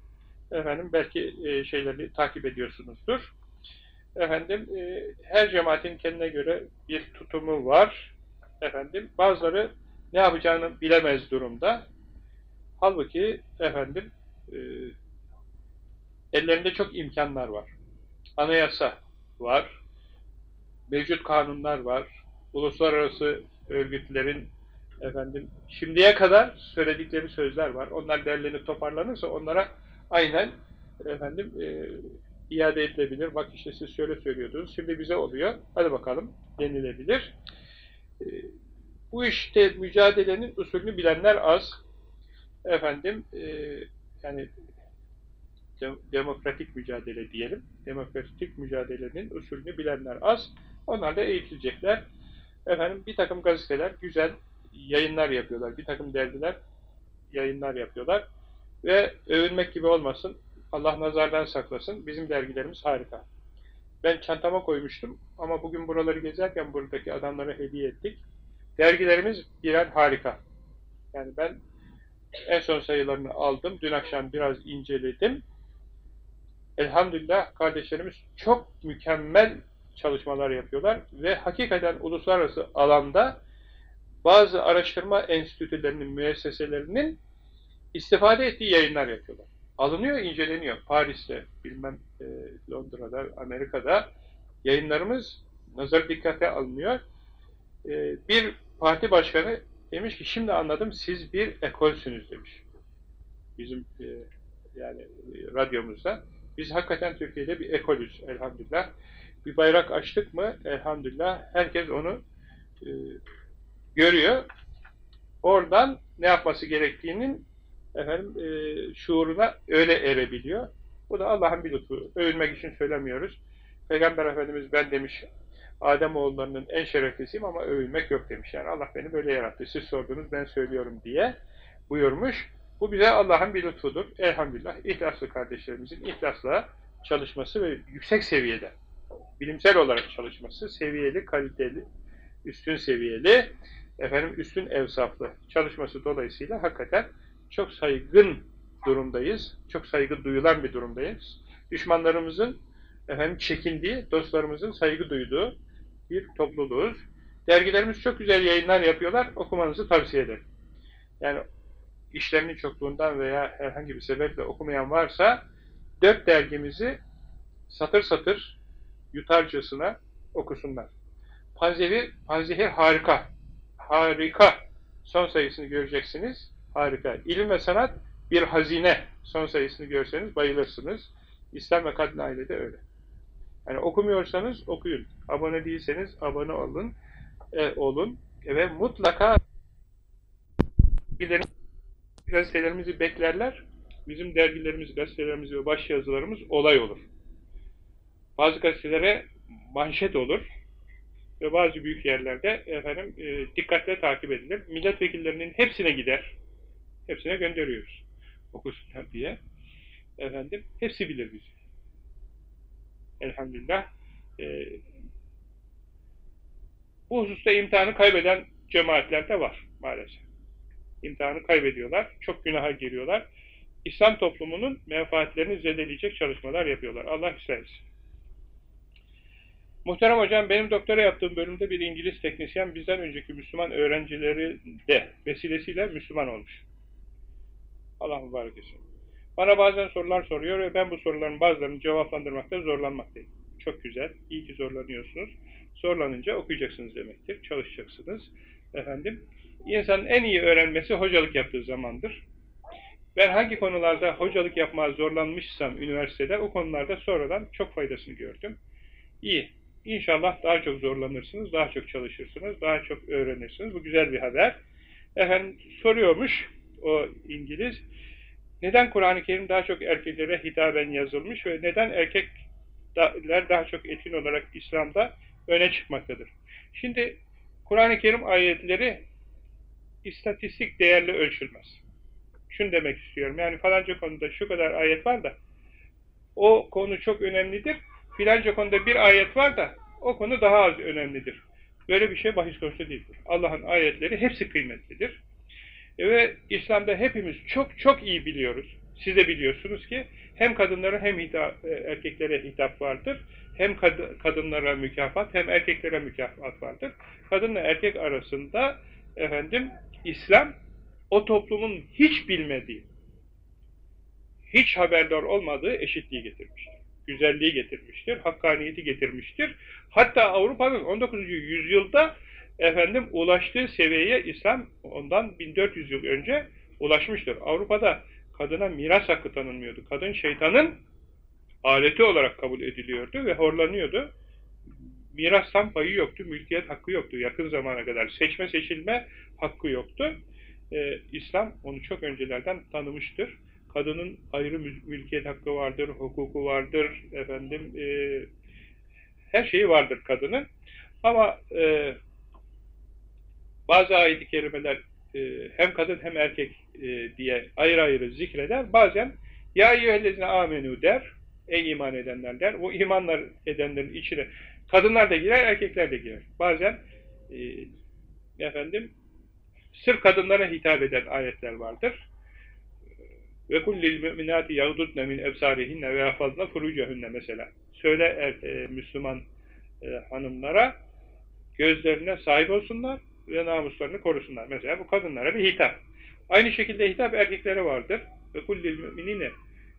Efendim belki şeyleri takip ediyorsunuzdur. Efendim her cemaatin kendine göre bir tutumu var. Efendim bazıları ne yapacağını bilemez durumda. Halbuki efendim e, ellerinde çok imkanlar var. Anayasa var, mevcut kanunlar var, uluslararası örgütlerin efendim şimdiye kadar söyledikleri sözler var. Onlar derlenip toparlanırsa onlara aynen efendim e, iade edilebilir. Bak işte siz şöyle söylüyordunuz. Şimdi bize oluyor. Hadi bakalım denilebilir. E, bu işte mücadelenin usulünü bilenler az. Efendim e, yani de, demokratik mücadele diyelim. Demokratik mücadelenin usulünü bilenler az. Onlar da eğitilecekler. Efendim bir takım gazeteler güzel yayınlar yapıyorlar. Bir takım dergiler yayınlar yapıyorlar. Ve övünmek gibi olmasın. Allah nazardan saklasın. Bizim dergilerimiz harika. Ben çantama koymuştum ama bugün buraları gezerken buradaki adamlara hediye ettik. Dergilerimiz birer harika. Yani ben en son sayılarını aldım. Dün akşam biraz inceledim. Elhamdülillah kardeşlerimiz çok mükemmel çalışmalar yapıyorlar ve hakikaten uluslararası alanda bazı araştırma enstitülerinin, müesseselerinin istifade ettiği yayınlar yapıyorlar. Alınıyor, inceleniyor. Paris'te, bilmem e, Londra'da, Amerika'da yayınlarımız nazar dikkate alınıyor. E, bir parti başkanı demiş ki şimdi anladım siz bir ekolsünüz demiş. Bizim e, yani radyomuzda. Biz hakikaten Türkiye'de bir ekolüz elhamdülillah. Bir bayrak açtık mı elhamdülillah herkes onu e, görüyor. Oradan ne yapması gerektiğinin efendim e, şuuruna öyle erebiliyor. Bu da Allah'ın bir lütfu. Övülmek için söylemiyoruz. Peygamber Efendimiz ben demiş Adem oğullarının en şereflisiyim ama övülmek yok demiş. Yani Allah beni böyle yarattı. Siz sordunuz ben söylüyorum diye buyurmuş. Bu bize Allah'ın bir lütfudur. Elhamdülillah ihlaslı kardeşlerimizin ihlasla çalışması ve yüksek seviyede bilimsel olarak çalışması, seviyeli, kaliteli, üstün seviyeli, efendim üstün evsaflı çalışması dolayısıyla hakikaten çok saygın durumdayız. Çok saygı duyulan bir durumdayız. Düşmanlarımızın efendim çekindiği, dostlarımızın saygı duyduğu bir topluluğuz. Dergilerimiz çok güzel yayınlar yapıyorlar. Okumanızı tavsiye ederim. Yani işlerinin çokluğundan veya herhangi bir sebeple okumayan varsa dört dergimizi satır satır yutarcasına okusunlar. Panzehir, Panzehir harika. Harika. Son sayısını göreceksiniz. Harika. İlim ve sanat bir hazine. Son sayısını görseniz bayılırsınız. İslam ve kadın ailede öyle. Yani okumuyorsanız okuyun. Abone değilseniz abone olun. E, olun. Ve mutlaka gazetelerimizi beklerler. Bizim dergilerimiz, gazetelerimiz ve başyazılarımız olay olur. Bazı gazetelere manşet olur ve bazı büyük yerlerde efendim e, dikkatle takip edilir. Milletvekillerinin hepsine gider. Hepsine gönderiyoruz. Okusunlar diye. Efendim hepsi bilir bizi. Elhamdülillah. E, bu hususta imtihanı kaybeden cemaatler de var maalesef. İmtihanı kaybediyorlar. Çok günaha giriyorlar. İslam toplumunun menfaatlerini zedeleyecek çalışmalar yapıyorlar. Allah istersin. Muhterem hocam, benim doktora yaptığım bölümde bir İngiliz teknisyen bizden önceki Müslüman öğrencileri de vesilesiyle Müslüman olmuş. Allah mübarek etsin. Bana bazen sorular soruyor ve ben bu soruların bazılarını cevaplandırmakta zorlanmaktayım. Çok güzel, iyi ki zorlanıyorsunuz. Zorlanınca okuyacaksınız demektir, çalışacaksınız. Efendim, insanın en iyi öğrenmesi hocalık yaptığı zamandır. Ben hangi konularda hocalık yapmaya zorlanmışsam üniversitede o konularda sonradan çok faydasını gördüm. İyi. İnşallah daha çok zorlanırsınız, daha çok çalışırsınız, daha çok öğrenirsiniz. Bu güzel bir haber. Efendim soruyormuş o İngiliz. Neden Kur'an-ı Kerim daha çok erkeklere hitaben yazılmış ve neden erkekler daha çok etkin olarak İslam'da öne çıkmaktadır? Şimdi Kur'an-ı Kerim ayetleri istatistik değerle ölçülmez. Şunu demek istiyorum. Yani falanca konuda şu kadar ayet var da o konu çok önemlidir. Filanca konuda bir ayet var da o konu daha az önemlidir. Böyle bir şey bahis konusu değildir. Allah'ın ayetleri hepsi kıymetlidir. E ve İslam'da hepimiz çok çok iyi biliyoruz. Siz de biliyorsunuz ki hem kadınlara hem hitap, erkeklere hitap vardır. Hem kad kadınlara mükafat hem erkeklere mükafat vardır. Kadınla erkek arasında efendim İslam o toplumun hiç bilmediği, hiç haberdar olmadığı eşitliği getirmiştir. Güzelliği getirmiştir, hakkaniyeti getirmiştir. Hatta Avrupa'nın 19. yüzyılda efendim ulaştığı seviyeye İslam ondan 1400 yıl önce ulaşmıştır. Avrupa'da kadına miras hakkı tanınmıyordu. Kadın şeytanın aleti olarak kabul ediliyordu ve horlanıyordu. Mirastan payı yoktu, mülkiyet hakkı yoktu yakın zamana kadar. Seçme seçilme hakkı yoktu. Ee, İslam onu çok öncelerden tanımıştır. Kadının ayrı mülkiyet hakkı vardır, hukuku vardır, efendim e, her şeyi vardır kadının. Ama e, bazı ayet-i kerimeler e, hem kadın hem erkek e, diye ayrı ayrı zikreder. Bazen ya eyyühellezine amenü der, ey iman edenler der. Bu imanlar edenlerin içine kadınlar da girer, erkekler de girer. Bazen e, efendim sırf kadınlara hitap eden ayetler vardır. Ve kullil müminati yağdudne min ebsarihinne ve yafazna furucehünne mesela. Söyle er, e, Müslüman e, hanımlara gözlerine sahip olsunlar ve namuslarını korusunlar. Mesela bu kadınlara bir hitap. Aynı şekilde hitap erkeklere vardır. Ve kullil müminine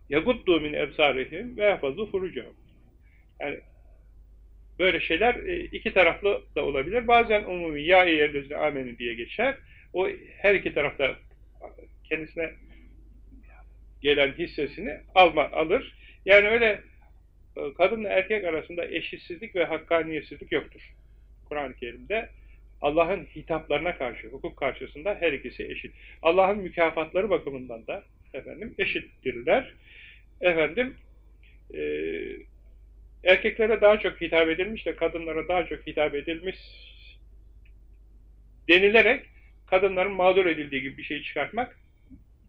yaguddu min ebsarihim ve yafazlu furucehum. Yani böyle şeyler e, iki taraflı da olabilir. Bazen umumi ya eyyerlezine amenü diye geçer. O her iki tarafta kendisine gelen hissesini alma, alır. Yani öyle kadınla erkek arasında eşitsizlik ve hakkaniyetsizlik yoktur. Kur'an-ı Kerim'de Allah'ın hitaplarına karşı, hukuk karşısında her ikisi eşit. Allah'ın mükafatları bakımından da efendim eşittirler. Efendim e, erkeklere daha çok hitap edilmiş de kadınlara daha çok hitap edilmiş denilerek kadınların mağdur edildiği gibi bir şey çıkartmak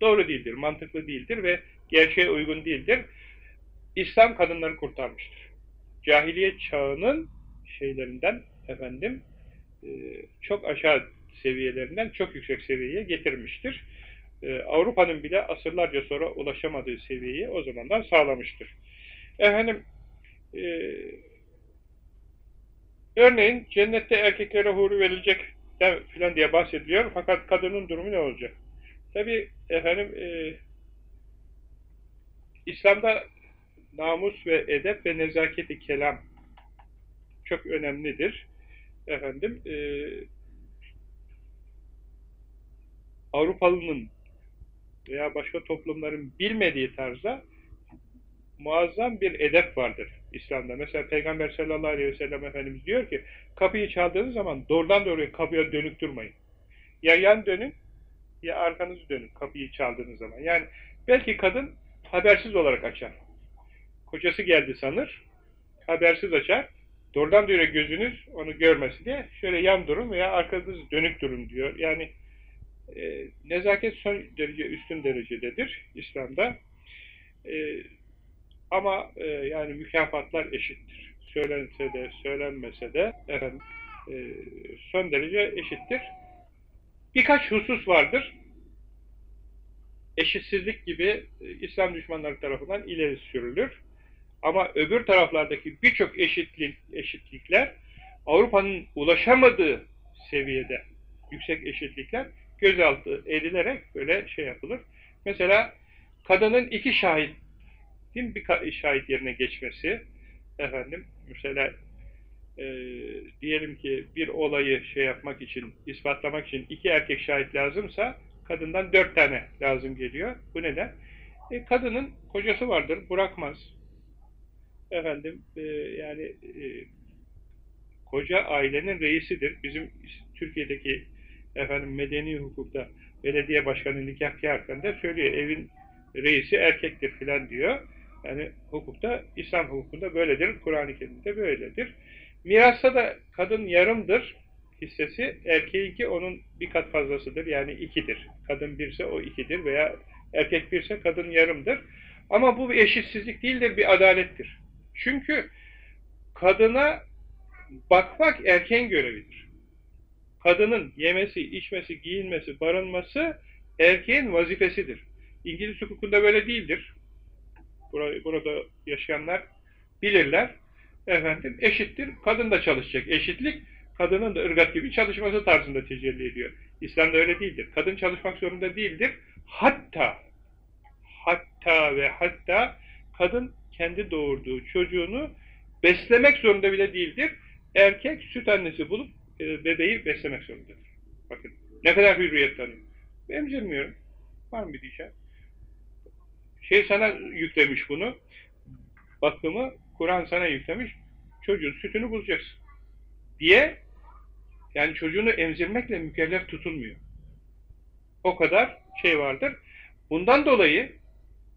doğru değildir, mantıklı değildir ve gerçeğe uygun değildir. İslam kadınları kurtarmıştır. Cahiliye çağının şeylerinden efendim çok aşağı seviyelerinden çok yüksek seviyeye getirmiştir. E, Avrupa'nın bile asırlarca sonra ulaşamadığı seviyeyi o zamandan sağlamıştır. Efendim e, örneğin cennette erkeklere huri verilecek de filan diye bahsediliyor fakat kadının durumu ne olacak? Tabi efendim e, İslam'da namus ve edep ve nezaketi kelam çok önemlidir. Efendim e, Avrupalının veya başka toplumların bilmediği tarzda muazzam bir edep vardır İslam'da. Mesela Peygamber sallallahu aleyhi ve sellem Efendimiz diyor ki kapıyı çaldığınız zaman doğrudan doğruya kapıya dönük durmayın. Ya yan dönün ya arkanızı dönün kapıyı çaldığınız zaman. Yani belki kadın habersiz olarak açar. Kocası geldi sanır, habersiz açar. Doğrudan doğruya gözünüz onu görmesin diye şöyle yan durun veya arkanız dönük durun diyor. Yani e, nezaket son derece üstün derecededir İslam'da. E, ama e, yani mükafatlar eşittir. Söylense de söylenmese de efendim, e, son derece eşittir. Birkaç husus vardır. Eşitsizlik gibi e, İslam düşmanları tarafından ileri sürülür. Ama öbür taraflardaki birçok eşitlik, eşitlikler Avrupa'nın ulaşamadığı seviyede yüksek eşitlikler gözaltı edilerek böyle şey yapılır. Mesela kadının iki şahit bir şahit yerine geçmesi efendim mesela e, diyelim ki bir olayı şey yapmak için ispatlamak için iki erkek şahit lazımsa kadından dört tane lazım geliyor. Bu neden? E, kadının kocası vardır, bırakmaz. Efendim, e, yani e, koca ailenin reisidir. Bizim Türkiye'deki efendim medeni hukukta belediye başkanı nikah hakkında söylüyor. Evin reisi erkektir filan diyor. Yani hukukta, İslam hukukunda böyledir. Kur'an-ı Kerim'de böyledir. Mirasta da kadın yarımdır hissesi, erkeğinki onun bir kat fazlasıdır. Yani ikidir. Kadın birse o ikidir veya erkek birse kadın yarımdır. Ama bu bir eşitsizlik değildir, bir adalettir. Çünkü kadına bakmak erkeğin görevidir. Kadının yemesi, içmesi, giyinmesi, barınması erkeğin vazifesidir. İngiliz hukukunda böyle değildir. Burada yaşayanlar bilirler. Efendim eşittir. Kadın da çalışacak. Eşitlik kadının da ırgat gibi çalışması tarzında tecelli ediyor. İslam'da öyle değildir. Kadın çalışmak zorunda değildir. Hatta hatta ve hatta kadın kendi doğurduğu çocuğunu beslemek zorunda bile değildir. Erkek süt annesi bulup e, bebeği beslemek zorundadır. Bakın ne kadar hürriyet tanıyor. Emzirmiyorum. Var mı bir diyeceğim? Şey sana yüklemiş bunu. Bakımı Kur'an sana yüklemiş. Çocuğun sütünü bulacaksın. Diye yani çocuğunu emzirmekle mükellef tutulmuyor. O kadar şey vardır. Bundan dolayı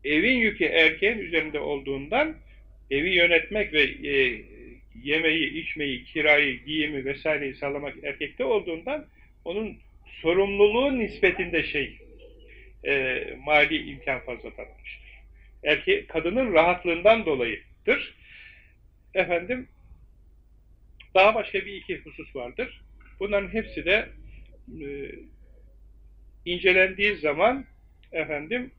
evin yükü erkeğin üzerinde olduğundan evi yönetmek ve e, yemeği, içmeyi, kirayı, giyimi vesaireyi sağlamak erkekte olduğundan onun sorumluluğu nispetinde şey e, mali imkan fazla tanımıştır. Erke, kadının rahatlığından dolayıdır. Efendim daha başka bir iki husus vardır. Bunların hepsi de e, incelendiği zaman efendim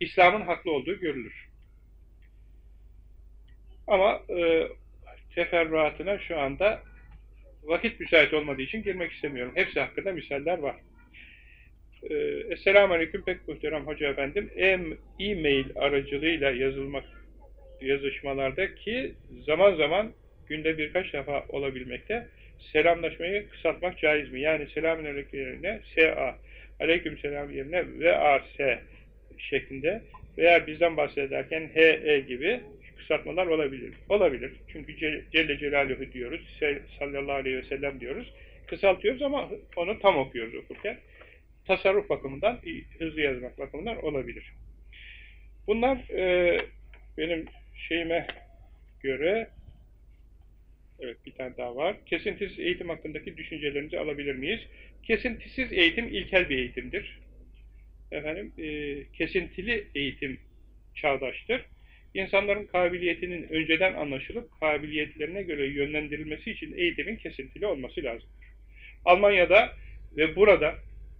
İslam'ın haklı olduğu görülür. Ama e, teferruatına şu anda vakit müsait olmadığı için girmek istemiyorum. Hepsi hakkında misaller var. Ee, Esselamu Aleyküm pek muhterem hoca efendim. E-mail aracılığıyla yazılmak yazışmalarda ki zaman zaman günde birkaç defa olabilmekte selamlaşmayı kısaltmak caiz mi? Yani selamün aleyküm yerine SA, aleyküm selam yerine VAS şeklinde veya bizden bahsederken HE gibi kısaltmalar olabilir. Olabilir. Çünkü Celle Celaluhu diyoruz, sallallahu aleyhi ve sellem diyoruz. kısaltıyoruz ama onu tam okuyoruz okurken. Tasarruf bakımından, hızlı yazmak bakımından olabilir. Bunlar e, benim şeyime göre evet bir tane daha var. Kesintisiz eğitim hakkındaki düşüncelerinizi alabilir miyiz? Kesintisiz eğitim ilkel bir eğitimdir. Efendim, e, kesintili eğitim çağdaştır. İnsanların kabiliyetinin önceden anlaşılıp kabiliyetlerine göre yönlendirilmesi için eğitimin kesintili olması lazımdır. Almanya'da ve burada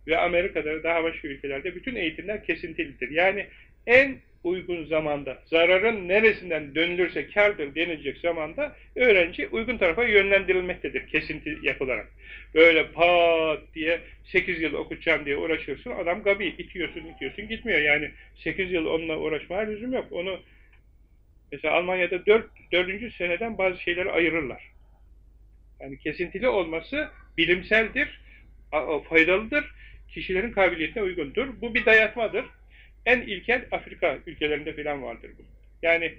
ve Amerika'da daha başka ülkelerde bütün eğitimler kesintilidir. Yani en uygun zamanda, zararın neresinden dönülürse kârdır denilecek zamanda öğrenci uygun tarafa yönlendirilmektedir kesinti yapılarak. Böyle pat diye 8 yıl okutacağım diye uğraşıyorsun, adam gabi, itiyorsun, itiyorsun, gitmiyor. Yani 8 yıl onunla uğraşmaya lüzum yok. Onu mesela Almanya'da 4. 4. seneden bazı şeyleri ayırırlar. Yani kesintili olması bilimseldir, faydalıdır, kişilerin kabiliyetine uygundur. Bu bir dayatmadır. En ilkel Afrika ülkelerinde filan vardır bu. Yani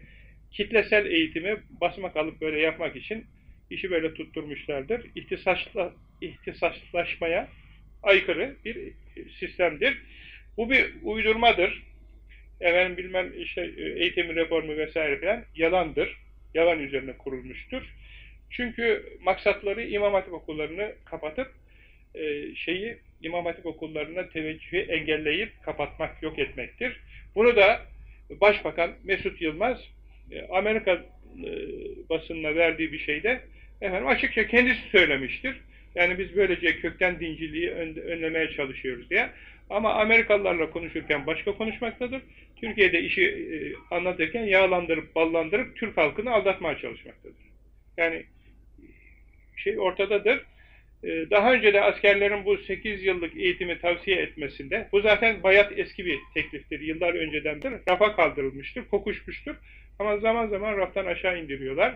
kitlesel eğitimi basmak alıp böyle yapmak için işi böyle tutturmuşlardır. İhtisasla, ihtisaslaşmaya aykırı bir sistemdir. Bu bir uydurmadır. Efendim bilmem işte eğitim reformu vesaire filan yalandır. Yalan üzerine kurulmuştur. Çünkü maksatları İmam Hatip okullarını kapatıp e, şeyi İmam Hatip okullarına teveccühü engelleyip kapatmak, yok etmektir. Bunu da Başbakan Mesut Yılmaz e, Amerika e, basınına verdiği bir şeyde efendim açıkça kendisi söylemiştir. Yani biz böylece kökten dinciliği önlemeye çalışıyoruz diye. Ama Amerikalılarla konuşurken başka konuşmaktadır. Türkiye'de işi e, anlatırken yağlandırıp ballandırıp Türk halkını aldatmaya çalışmaktadır. Yani şey ortadadır. Ee, daha önce de askerlerin bu 8 yıllık eğitimi tavsiye etmesinde, bu zaten bayat eski bir tekliftir, yıllar öncedendir, rafa kaldırılmıştır, kokuşmuştur. Ama zaman zaman raftan aşağı indiriyorlar.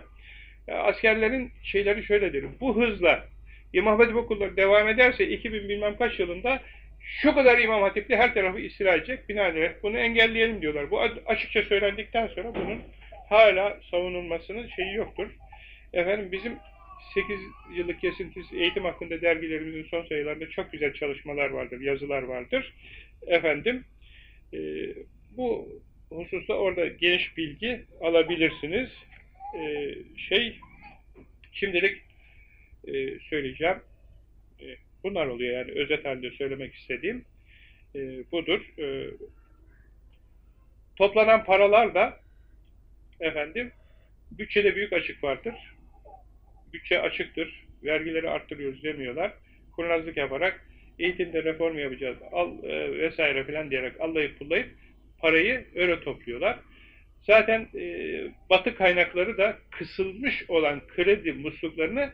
Askerlerin şeyleri şöyledir, bu hızla İmam Hatip okulları devam ederse 2000 bilmem kaç yılında şu kadar İmam Hatipli her tarafı istila edecek, binaenaleyh bunu engelleyelim diyorlar. Bu açıkça söylendikten sonra bunun hala savunulmasının şeyi yoktur. Efendim bizim 8 yıllık kesintisiz eğitim hakkında dergilerimizin son sayılarında çok güzel çalışmalar vardır, yazılar vardır. Efendim, e, bu hususta orada geniş bilgi alabilirsiniz. E, şey, şimdilik e, söyleyeceğim. E, bunlar oluyor yani özet halde söylemek istediğim e, budur. E, toplanan paralar da efendim bütçede büyük açık vardır bütçe açıktır, vergileri arttırıyoruz demiyorlar. Kurnazlık yaparak eğitimde reform yapacağız al, e, vesaire filan diyerek allayıp pullayıp parayı öyle topluyorlar. Zaten e, batı kaynakları da kısılmış olan kredi musluklarını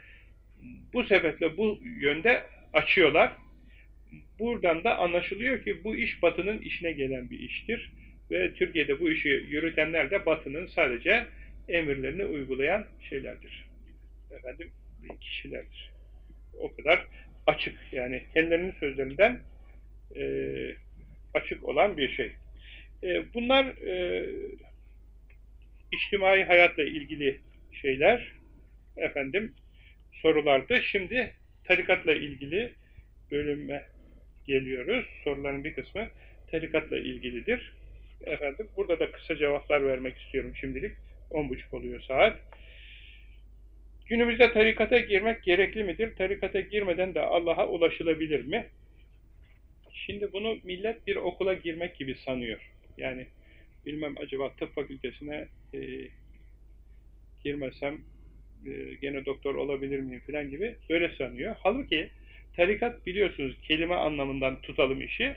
bu sebeple bu yönde açıyorlar. Buradan da anlaşılıyor ki bu iş batının işine gelen bir iştir. Ve Türkiye'de bu işi yürütenler de batının sadece emirlerini uygulayan şeylerdir efendim kişilerdir. O kadar açık yani kendilerinin sözlerinden e, açık olan bir şey. E, bunlar e, içtimai hayatla ilgili şeyler efendim sorulardı. Şimdi tarikatla ilgili bölüme geliyoruz. Soruların bir kısmı tarikatla ilgilidir. Efendim burada da kısa cevaplar vermek istiyorum şimdilik. 10.30 oluyor saat. Günümüzde tarikata girmek gerekli midir? Tarikata girmeden de Allah'a ulaşılabilir mi? Şimdi bunu millet bir okula girmek gibi sanıyor. Yani bilmem acaba tıp fakültesine e, girmesem e, gene doktor olabilir miyim falan gibi böyle sanıyor. Halbuki tarikat biliyorsunuz kelime anlamından tutalım işi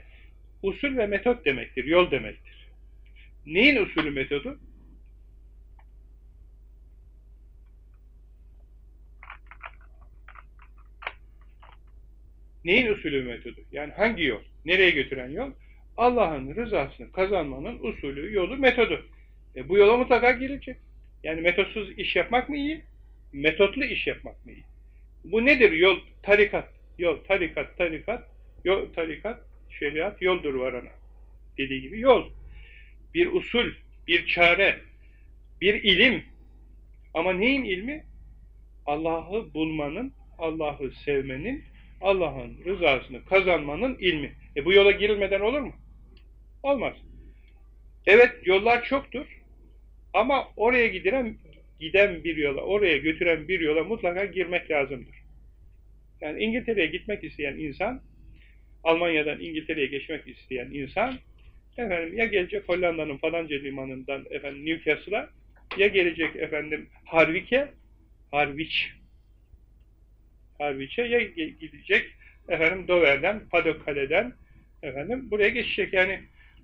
usul ve metot demektir, yol demektir. Neyin usulü metodu? Neyin usulü metodu? Yani hangi yol? Nereye götüren yol? Allah'ın rızasını kazanmanın usulü, yolu, metodu. E bu yola mutlaka girecek. Yani metotsuz iş yapmak mı iyi? Metotlu iş yapmak mı iyi? Bu nedir yol? Tarikat. Yol, tarikat, tarikat. Yol, tarikat, şeriat, yoldur varana. Dediği gibi yol. Bir usul, bir çare, bir ilim. Ama neyin ilmi? Allah'ı bulmanın, Allah'ı sevmenin, Allah'ın rızasını kazanmanın ilmi. E bu yola girilmeden olur mu? Olmaz. Evet yollar çoktur. Ama oraya giden, giden bir yola, oraya götüren bir yola mutlaka girmek lazımdır. Yani İngiltere'ye gitmek isteyen insan, Almanya'dan İngiltere'ye geçmek isteyen insan, efendim ya gelecek Hollanda'nın falanca limanından efendim Newcastle'a, ya gelecek efendim Harwicke, Harwich, Harwich'e ya gidecek efendim Dover'den, Padokkale'den efendim buraya geçecek yani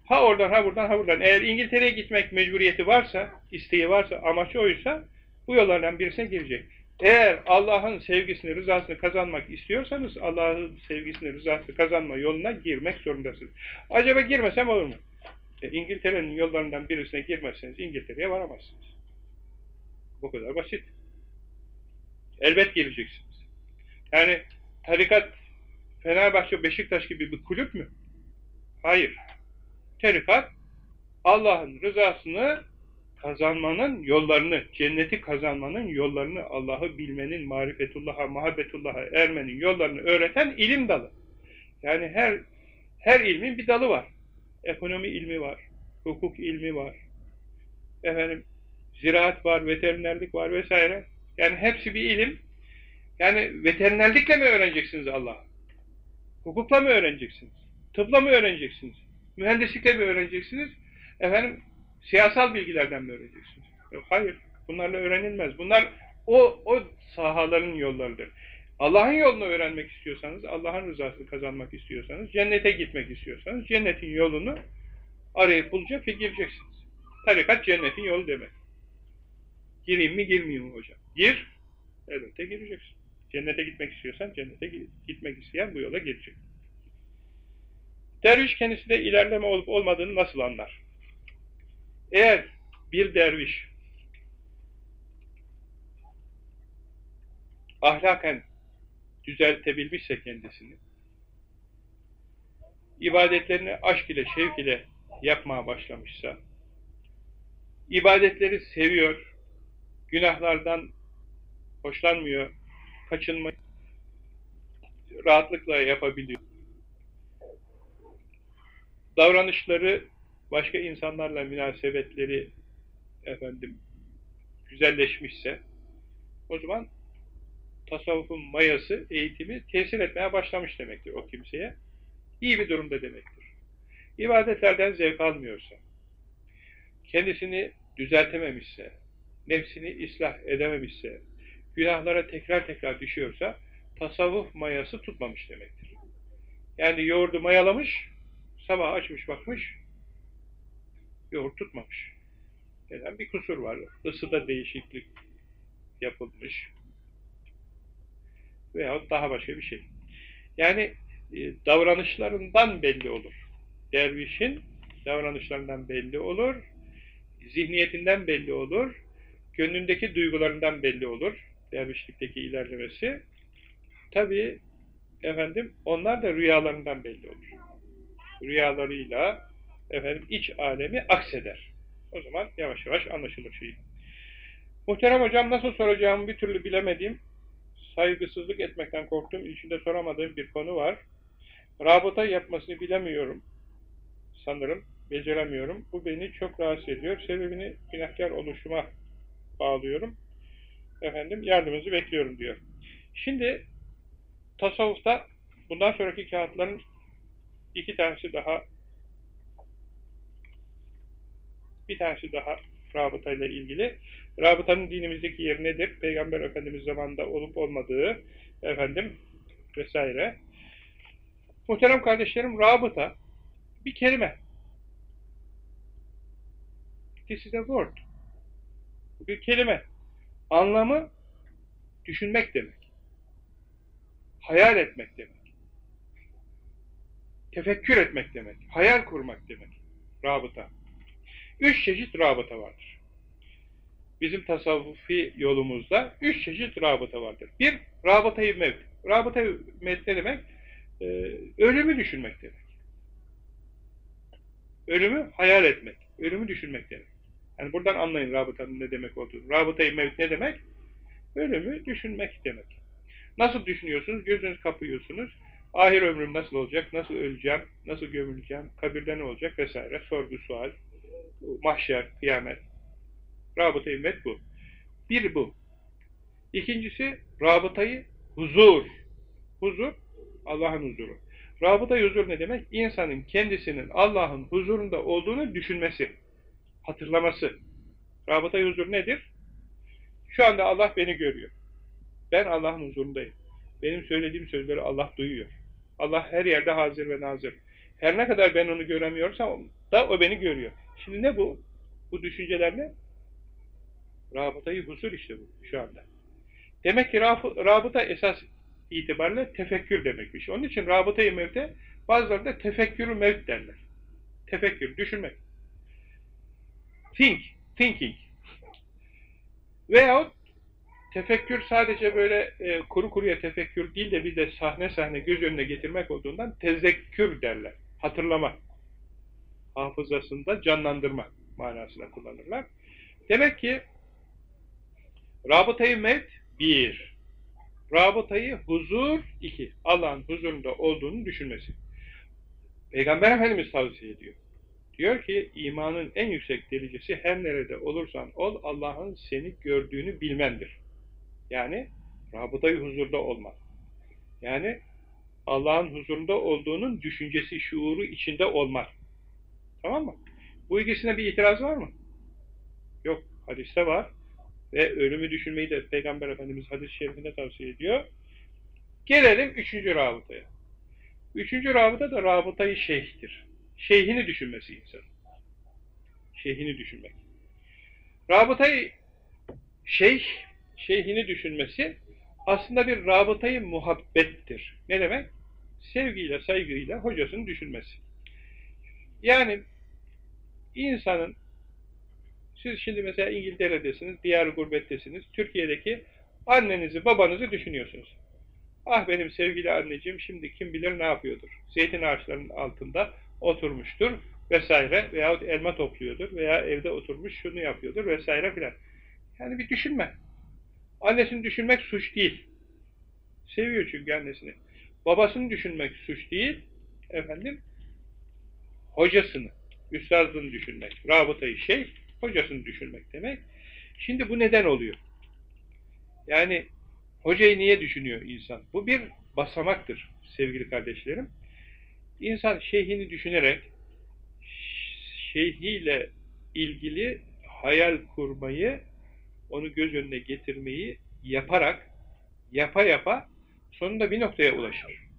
ha oradan ha buradan ha buradan. Eğer İngiltere'ye gitmek mecburiyeti varsa, isteği varsa, amacı oysa bu yollardan birisine girecek. Eğer Allah'ın sevgisini, rızasını kazanmak istiyorsanız Allah'ın sevgisini, rızasını kazanma yoluna girmek zorundasınız. Acaba girmesem olur mu? E, İngiltere'nin yollarından birisine girmezseniz İngiltere'ye varamazsınız. Bu kadar basit. Elbet gireceksiniz. Yani tarikat Fenerbahçe, Beşiktaş gibi bir kulüp mü? Hayır. Tarikat Allah'ın rızasını kazanmanın yollarını, cenneti kazanmanın yollarını, Allah'ı bilmenin, marifetullah'a, muhabbetullah'a ermenin yollarını öğreten ilim dalı. Yani her her ilmin bir dalı var. Ekonomi ilmi var, hukuk ilmi var, efendim ziraat var, veterinerlik var vesaire. Yani hepsi bir ilim. Yani veterinerlikle mi öğreneceksiniz Allah'ı? Hukukla mı öğreneceksiniz? Tıpla mı öğreneceksiniz? Mühendislikle mi öğreneceksiniz? Efendim siyasal bilgilerden mi öğreneceksiniz? Yok, hayır. Bunlarla öğrenilmez. Bunlar o, o sahaların yollarıdır. Allah'ın yolunu öğrenmek istiyorsanız, Allah'ın rızasını kazanmak istiyorsanız, cennete gitmek istiyorsanız, cennetin yolunu arayıp bulacak ve gireceksiniz. Tarikat cennetin yolu demek. Gireyim mi girmeyeyim mi hocam? Gir, elbette gireceksin. Cennete gitmek istiyorsan, cennete gitmek isteyen bu yola girecek. Derviş kendisinde ilerleme olup olmadığını nasıl anlar? Eğer bir derviş ahlaken düzeltebilmişse kendisini, ibadetlerini aşk ile, şevk ile yapmaya başlamışsa, ibadetleri seviyor, günahlardan hoşlanmıyor, kaçınmayı rahatlıkla yapabiliyor. Davranışları, başka insanlarla münasebetleri efendim güzelleşmişse o zaman tasavvufun mayası, eğitimi tesir etmeye başlamış demektir o kimseye. İyi bir durumda demektir. İbadetlerden zevk almıyorsa, kendisini düzeltememişse, nefsini ıslah edememişse, günahlara tekrar tekrar düşüyorsa, tasavvuf mayası tutmamış demektir. Yani yoğurdu mayalamış, sabah açmış bakmış, yoğurt tutmamış. Neden? Bir kusur var. Isıda değişiklik yapılmış. Veyahut daha başka bir şey. Yani e, davranışlarından belli olur. Dervişin davranışlarından belli olur. Zihniyetinden belli olur. Gönlündeki duygularından belli olur. Dervişlikteki ilerlemesi. Tabi efendim onlar da rüyalarından belli olur. Rüyalarıyla efendim iç alemi akseder. O zaman yavaş yavaş anlaşılır şey. Muhterem hocam nasıl soracağımı bir türlü bilemediğim, saygısızlık etmekten korktuğum, içinde soramadığım bir konu var. Rabıta yapmasını bilemiyorum. Sanırım, beceremiyorum. Bu beni çok rahatsız ediyor. Sebebini günahkar oluşuma bağlıyorum. Efendim yardımınızı bekliyorum diyor. Şimdi tasavvufta bundan sonraki kağıtların iki tanesi daha bir tanesi daha rabıtayla ilgili. Rabıtanın dinimizdeki yeri nedir? Peygamber Efendimiz zamanında olup olmadığı efendim vesaire. Muhterem kardeşlerim rabıta bir kelime. This is a word. Bir kelime. Anlamı düşünmek demek. Hayal etmek demek. Tefekkür etmek demek. Hayal kurmak demek. Rabıta. Üç çeşit rabıta vardır. Bizim tasavvufi yolumuzda üç çeşit rabıta vardır. Bir, rabıtayı mevt. Rabıtayı mevt ne demek? Ee, ölümü düşünmek demek. Ölümü hayal etmek. Ölümü düşünmek demek. Yani buradan anlayın rabıtanın ne demek olduğunu. Rabıtayı mevt ne demek? Ölümü düşünmek demek. Nasıl düşünüyorsunuz? Gözünüz kapıyorsunuz. Ahir ömrüm nasıl olacak? Nasıl öleceğim? Nasıl gömüleceğim? Kabirde ne olacak? Vesaire. Sorgu, sual, mahşer, kıyamet. Rabıta-i ümmet bu. Bir bu. İkincisi rabıtayı huzur. Huzur, Allah'ın huzuru. Rabıta huzur ne demek? İnsanın kendisinin Allah'ın huzurunda olduğunu düşünmesi, hatırlaması. Rabıta huzur nedir? Şu anda Allah beni görüyor. Ben Allah'ın huzurundayım. Benim söylediğim sözleri Allah duyuyor. Allah her yerde hazır ve nazır. Her ne kadar ben onu göremiyorsam da o beni görüyor. Şimdi ne bu? Bu düşünceler ne? Rabıtayı huzur işte bu şu anda. Demek ki rabıta esas itibariyle tefekkür demekmiş. Onun için rabıtayı mevte bazıları da tefekkürü mevt derler. Tefekkür, düşünmek. Think, thinking. Veyahut tefekkür sadece böyle e, kuru kuruya tefekkür değil de bir de sahne sahne göz önüne getirmek olduğundan tezekkür derler. Hatırlama. Hafızasında canlandırma manasına kullanırlar. Demek ki rabıtayı mevt bir. Rabıtayı huzur iki. Allah'ın huzurunda olduğunu düşünmesi. Peygamber Efendimiz tavsiye ediyor. Diyor ki imanın en yüksek derecesi her nerede olursan ol Allah'ın seni gördüğünü bilmendir. Yani rabıtayı huzurda olmak. Yani Allah'ın huzurunda olduğunun düşüncesi, şuuru içinde olmak. Tamam mı? Bu ikisine bir itiraz var mı? Yok. Hadiste var. Ve ölümü düşünmeyi de Peygamber Efendimiz hadis-i şerifinde tavsiye ediyor. Gelelim üçüncü rabıtaya. Üçüncü rabıta da rabıtayı şeyhtir. Şeyhini düşünmesi insan. Şeyhini düşünmek. Rabıtayı şeyh, şeyhini düşünmesi aslında bir rabıtayı muhabbettir. Ne demek? Sevgiyle, saygıyla hocasını düşünmesi. Yani insanın siz şimdi mesela İngiltere'desiniz, diğer gurbettesiniz, Türkiye'deki annenizi, babanızı düşünüyorsunuz. Ah benim sevgili anneciğim şimdi kim bilir ne yapıyordur. Zeytin ağaçlarının altında oturmuştur vesaire veyahut elma topluyordur veya evde oturmuş şunu yapıyordur vesaire filan. Yani bir düşünme. Annesini düşünmek suç değil. Seviyor çünkü annesini. Babasını düşünmek suç değil. Efendim hocasını, üstadını düşünmek. Rabıtayı şey, hocasını düşünmek demek. Şimdi bu neden oluyor? Yani hocayı niye düşünüyor insan? Bu bir basamaktır sevgili kardeşlerim. İnsan şeyhini düşünerek şeyhiyle ilgili hayal kurmayı, onu göz önüne getirmeyi yaparak, yapa yapa sonunda bir noktaya ulaşır.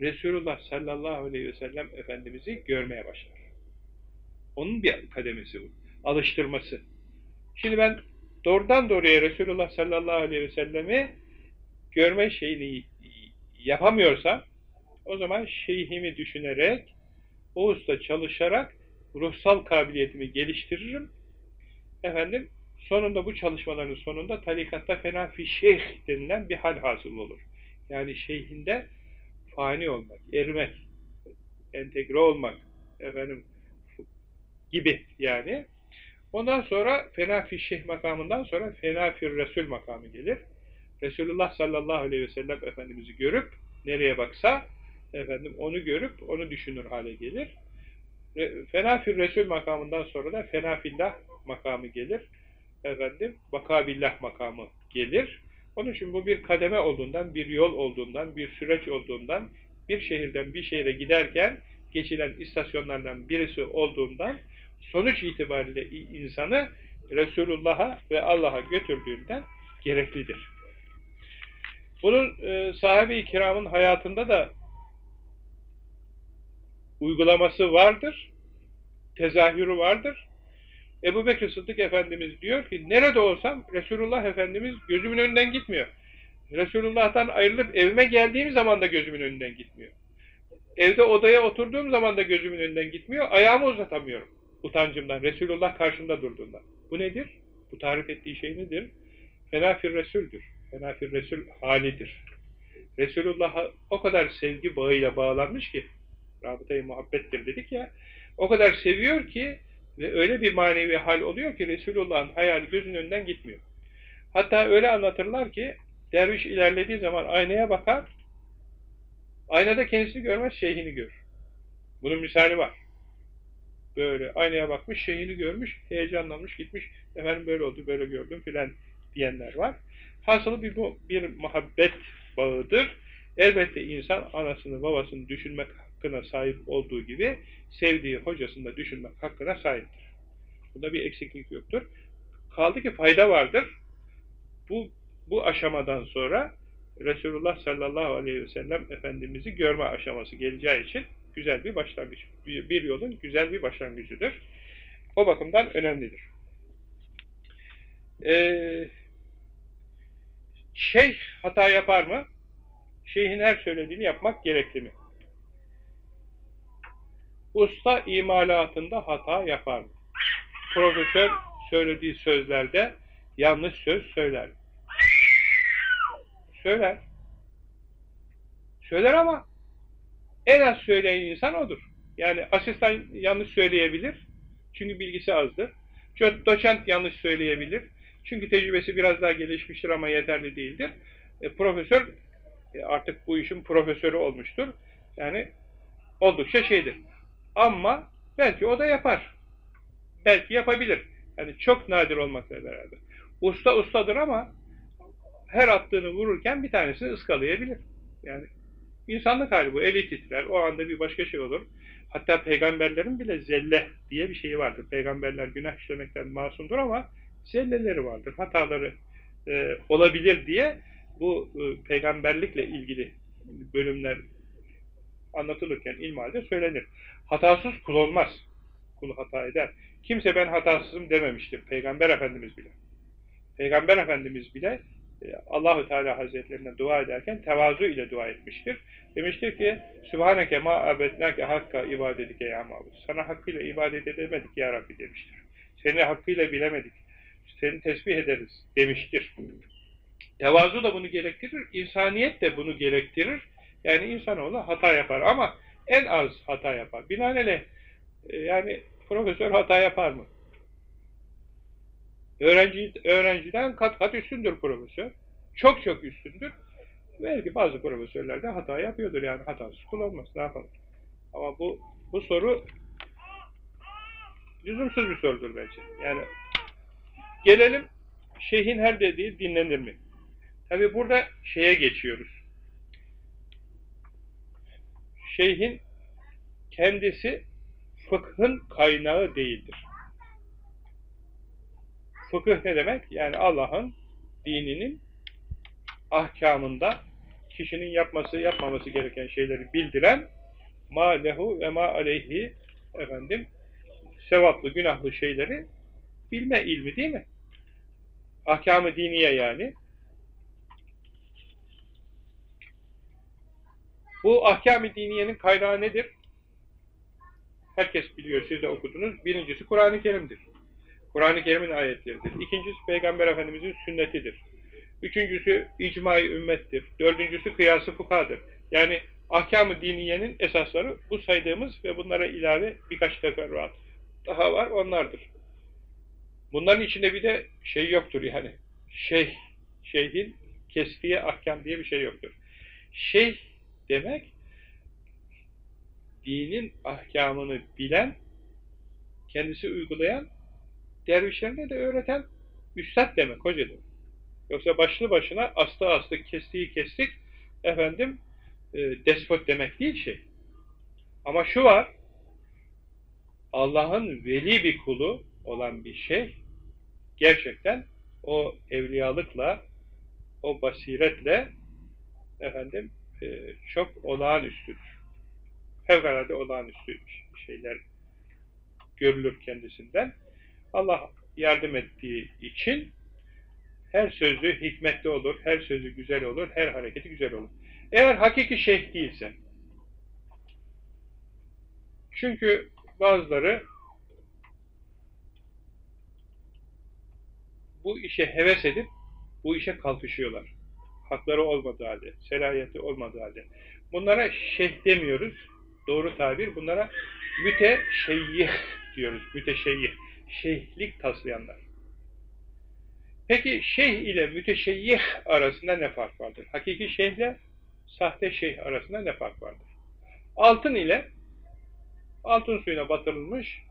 Resulullah sallallahu aleyhi ve sellem Efendimiz'i görmeye başlar. Onun bir kademesi bu. Alıştırması. Şimdi ben doğrudan doğruya Resulullah sallallahu aleyhi ve sellemi görme şeyini yapamıyorsam o zaman şeyhimi düşünerek o usta çalışarak ruhsal kabiliyetimi geliştiririm. Efendim sonunda bu çalışmaların sonunda tarikatta fena fi şeyh denilen bir hal hasıl olur. Yani şeyhinde fani olmak, erimek, entegre olmak efendim gibi yani. Ondan sonra fena fi şeyh makamından sonra fena fi resul makamı gelir. Resulullah sallallahu aleyhi ve sellem Efendimiz'i görüp nereye baksa efendim onu görüp onu düşünür hale gelir. Fena fi resul makamından sonra da fena fillah makamı gelir. Efendim vakabillah makamı gelir. Onun için bu bir kademe olduğundan, bir yol olduğundan, bir süreç olduğundan, bir şehirden bir şehre giderken geçilen istasyonlardan birisi olduğundan sonuç itibariyle insanı Resulullah'a ve Allah'a götürdüğünden gereklidir. Bunun e, sahabe-i kiramın hayatında da uygulaması vardır, tezahürü vardır. Ebu Bekir Sıddık Efendimiz diyor ki, nerede olsam Resulullah Efendimiz gözümün önünden gitmiyor. Resulullah'tan ayrılıp evime geldiğim zaman da gözümün önünden gitmiyor. Evde odaya oturduğum zaman da gözümün önünden gitmiyor, ayağımı uzatamıyorum utancımdan, Resulullah karşımda durduğundan. Bu nedir? Bu tarif ettiği şey nedir? Fenafir Resul'dür. Fenafir Resul halidir. Resulullah'a o kadar sevgi bağıyla bağlanmış ki, rabıtayı muhabbettir dedik ya, o kadar seviyor ki ve öyle bir manevi hal oluyor ki Resulullah'ın hayali gözünün önünden gitmiyor. Hatta öyle anlatırlar ki Derviş ilerlediği zaman aynaya bakar, aynada kendisini görmez, şeyhini görür. Bunun misali var. Böyle aynaya bakmış, şeyhini görmüş, heyecanlanmış, gitmiş, efendim böyle oldu, böyle gördüm filan diyenler var. Hasılı bir, bir muhabbet bağıdır. Elbette insan anasını, babasını düşünmek hakkına sahip olduğu gibi sevdiği hocasını da düşünmek hakkına sahiptir. Bunda bir eksiklik yoktur. Kaldı ki fayda vardır. Bu, bu aşamadan sonra Resulullah sallallahu aleyhi ve sellem Efendimiz'i görme aşaması geleceği için güzel bir başlangıç. Bir, yolun güzel bir başlangıcıdır. O bakımdan önemlidir. Ee, şeyh hata yapar mı? Şeyhin her söylediğini yapmak gerekli mi? Usta imalatında hata yapar? Profesör söylediği sözlerde yanlış söz söyler. Söyler. Söyler ama en az söyleyen insan odur. Yani asistan yanlış söyleyebilir. Çünkü bilgisi azdır. Do- Doçent yanlış söyleyebilir. Çünkü tecrübesi biraz daha gelişmiştir ama yeterli değildir. E, profesör e, artık bu işin profesörü olmuştur. Yani oldukça şeydir. Ama belki o da yapar. Belki yapabilir. Yani çok nadir olmakla beraber. Usta ustadır ama her attığını vururken bir tanesini ıskalayabilir. Yani insanlık hali bu. Eli titrer. O anda bir başka şey olur. Hatta peygamberlerin bile zelle diye bir şeyi vardır. Peygamberler günah işlemekten masumdur ama zelleleri vardır. Hataları e, olabilir diye bu e, peygamberlikle ilgili bölümler anlatılırken ilmihalde söylenir. Hatasız kul olmaz. Kul hata eder. Kimse ben hatasızım dememiştir. Peygamber Efendimiz bile. Peygamber Efendimiz bile e, Allahu Teala Hazretlerine dua ederken tevazu ile dua etmiştir. Demiştir ki Sübhaneke ma abednake hakka ibadetike ya mabud. Sana hakkıyla ibadet edemedik ya Rabbi demiştir. Seni hakkıyla bilemedik. Seni tesbih ederiz demiştir. Tevazu da bunu gerektirir. insaniyet de bunu gerektirir. Yani insanoğlu hata yapar ama en az hata yapar. Binaenaleyh e, yani profesör hata yapar mı? Öğrenci, öğrenciden kat kat üstündür profesör. Çok çok üstündür. Belki bazı profesörler de hata yapıyordur yani hatasız kullanmaz. Ne yapalım? Ama bu bu soru lüzumsuz bir sorudur bence. Yani gelelim şeyhin her dediği dinlenir mi? Tabi burada şeye geçiyoruz. Şeyhin kendisi fıkhın kaynağı değildir. Fıkıh ne demek? Yani Allah'ın dininin ahkamında kişinin yapması, yapmaması gereken şeyleri bildiren ma lehu ve ma aleyhi efendim sevaplı, günahlı şeyleri bilme ilmi değil mi? Ahkamı diniye yani. Bu ahkam-ı diniyenin kaynağı nedir? Herkes biliyor, siz de okudunuz. Birincisi Kur'an-ı Kerim'dir. Kur'an-ı Kerim'in ayetleridir. İkincisi Peygamber Efendimiz'in sünnetidir. Üçüncüsü icma-i ümmettir. Dördüncüsü kıyası fukadır. Yani ahkam-ı diniyenin esasları bu saydığımız ve bunlara ilave birkaç teferruat daha var, onlardır. Bunların içinde bir de şey yoktur yani. Şeyh, şeyhin kestiği ahkam diye bir şey yoktur. Şeyh demek dinin ahkamını bilen, kendisi uygulayan, dervişlerine de öğreten üstad demek, hoca demek. Yoksa başlı başına astı astı, kestiği kestik, efendim e, despot demek değil şey. Ama şu var, Allah'ın veli bir kulu olan bir şey, gerçekten o evliyalıkla, o basiretle efendim e, çok olağanüstüdür. Fevkalade olağanüstü şeyler görülür kendisinden. Allah yardım ettiği için her sözü hikmetli olur, her sözü güzel olur, her hareketi güzel olur. Eğer hakiki şeyh değilse, çünkü bazıları bu işe heves edip bu işe kalkışıyorlar. Hakları olmadığı halde, selahiyeti olmadığı halde. Bunlara şeyh demiyoruz. Doğru tabir. Bunlara müteşeyyih diyoruz. Müteşeyyih. Şeyhlik taslayanlar. Peki şeyh ile müteşeyyih arasında ne fark vardır? Hakiki şeyhle sahte şeyh arasında ne fark vardır? Altın ile altın suyuna batırılmış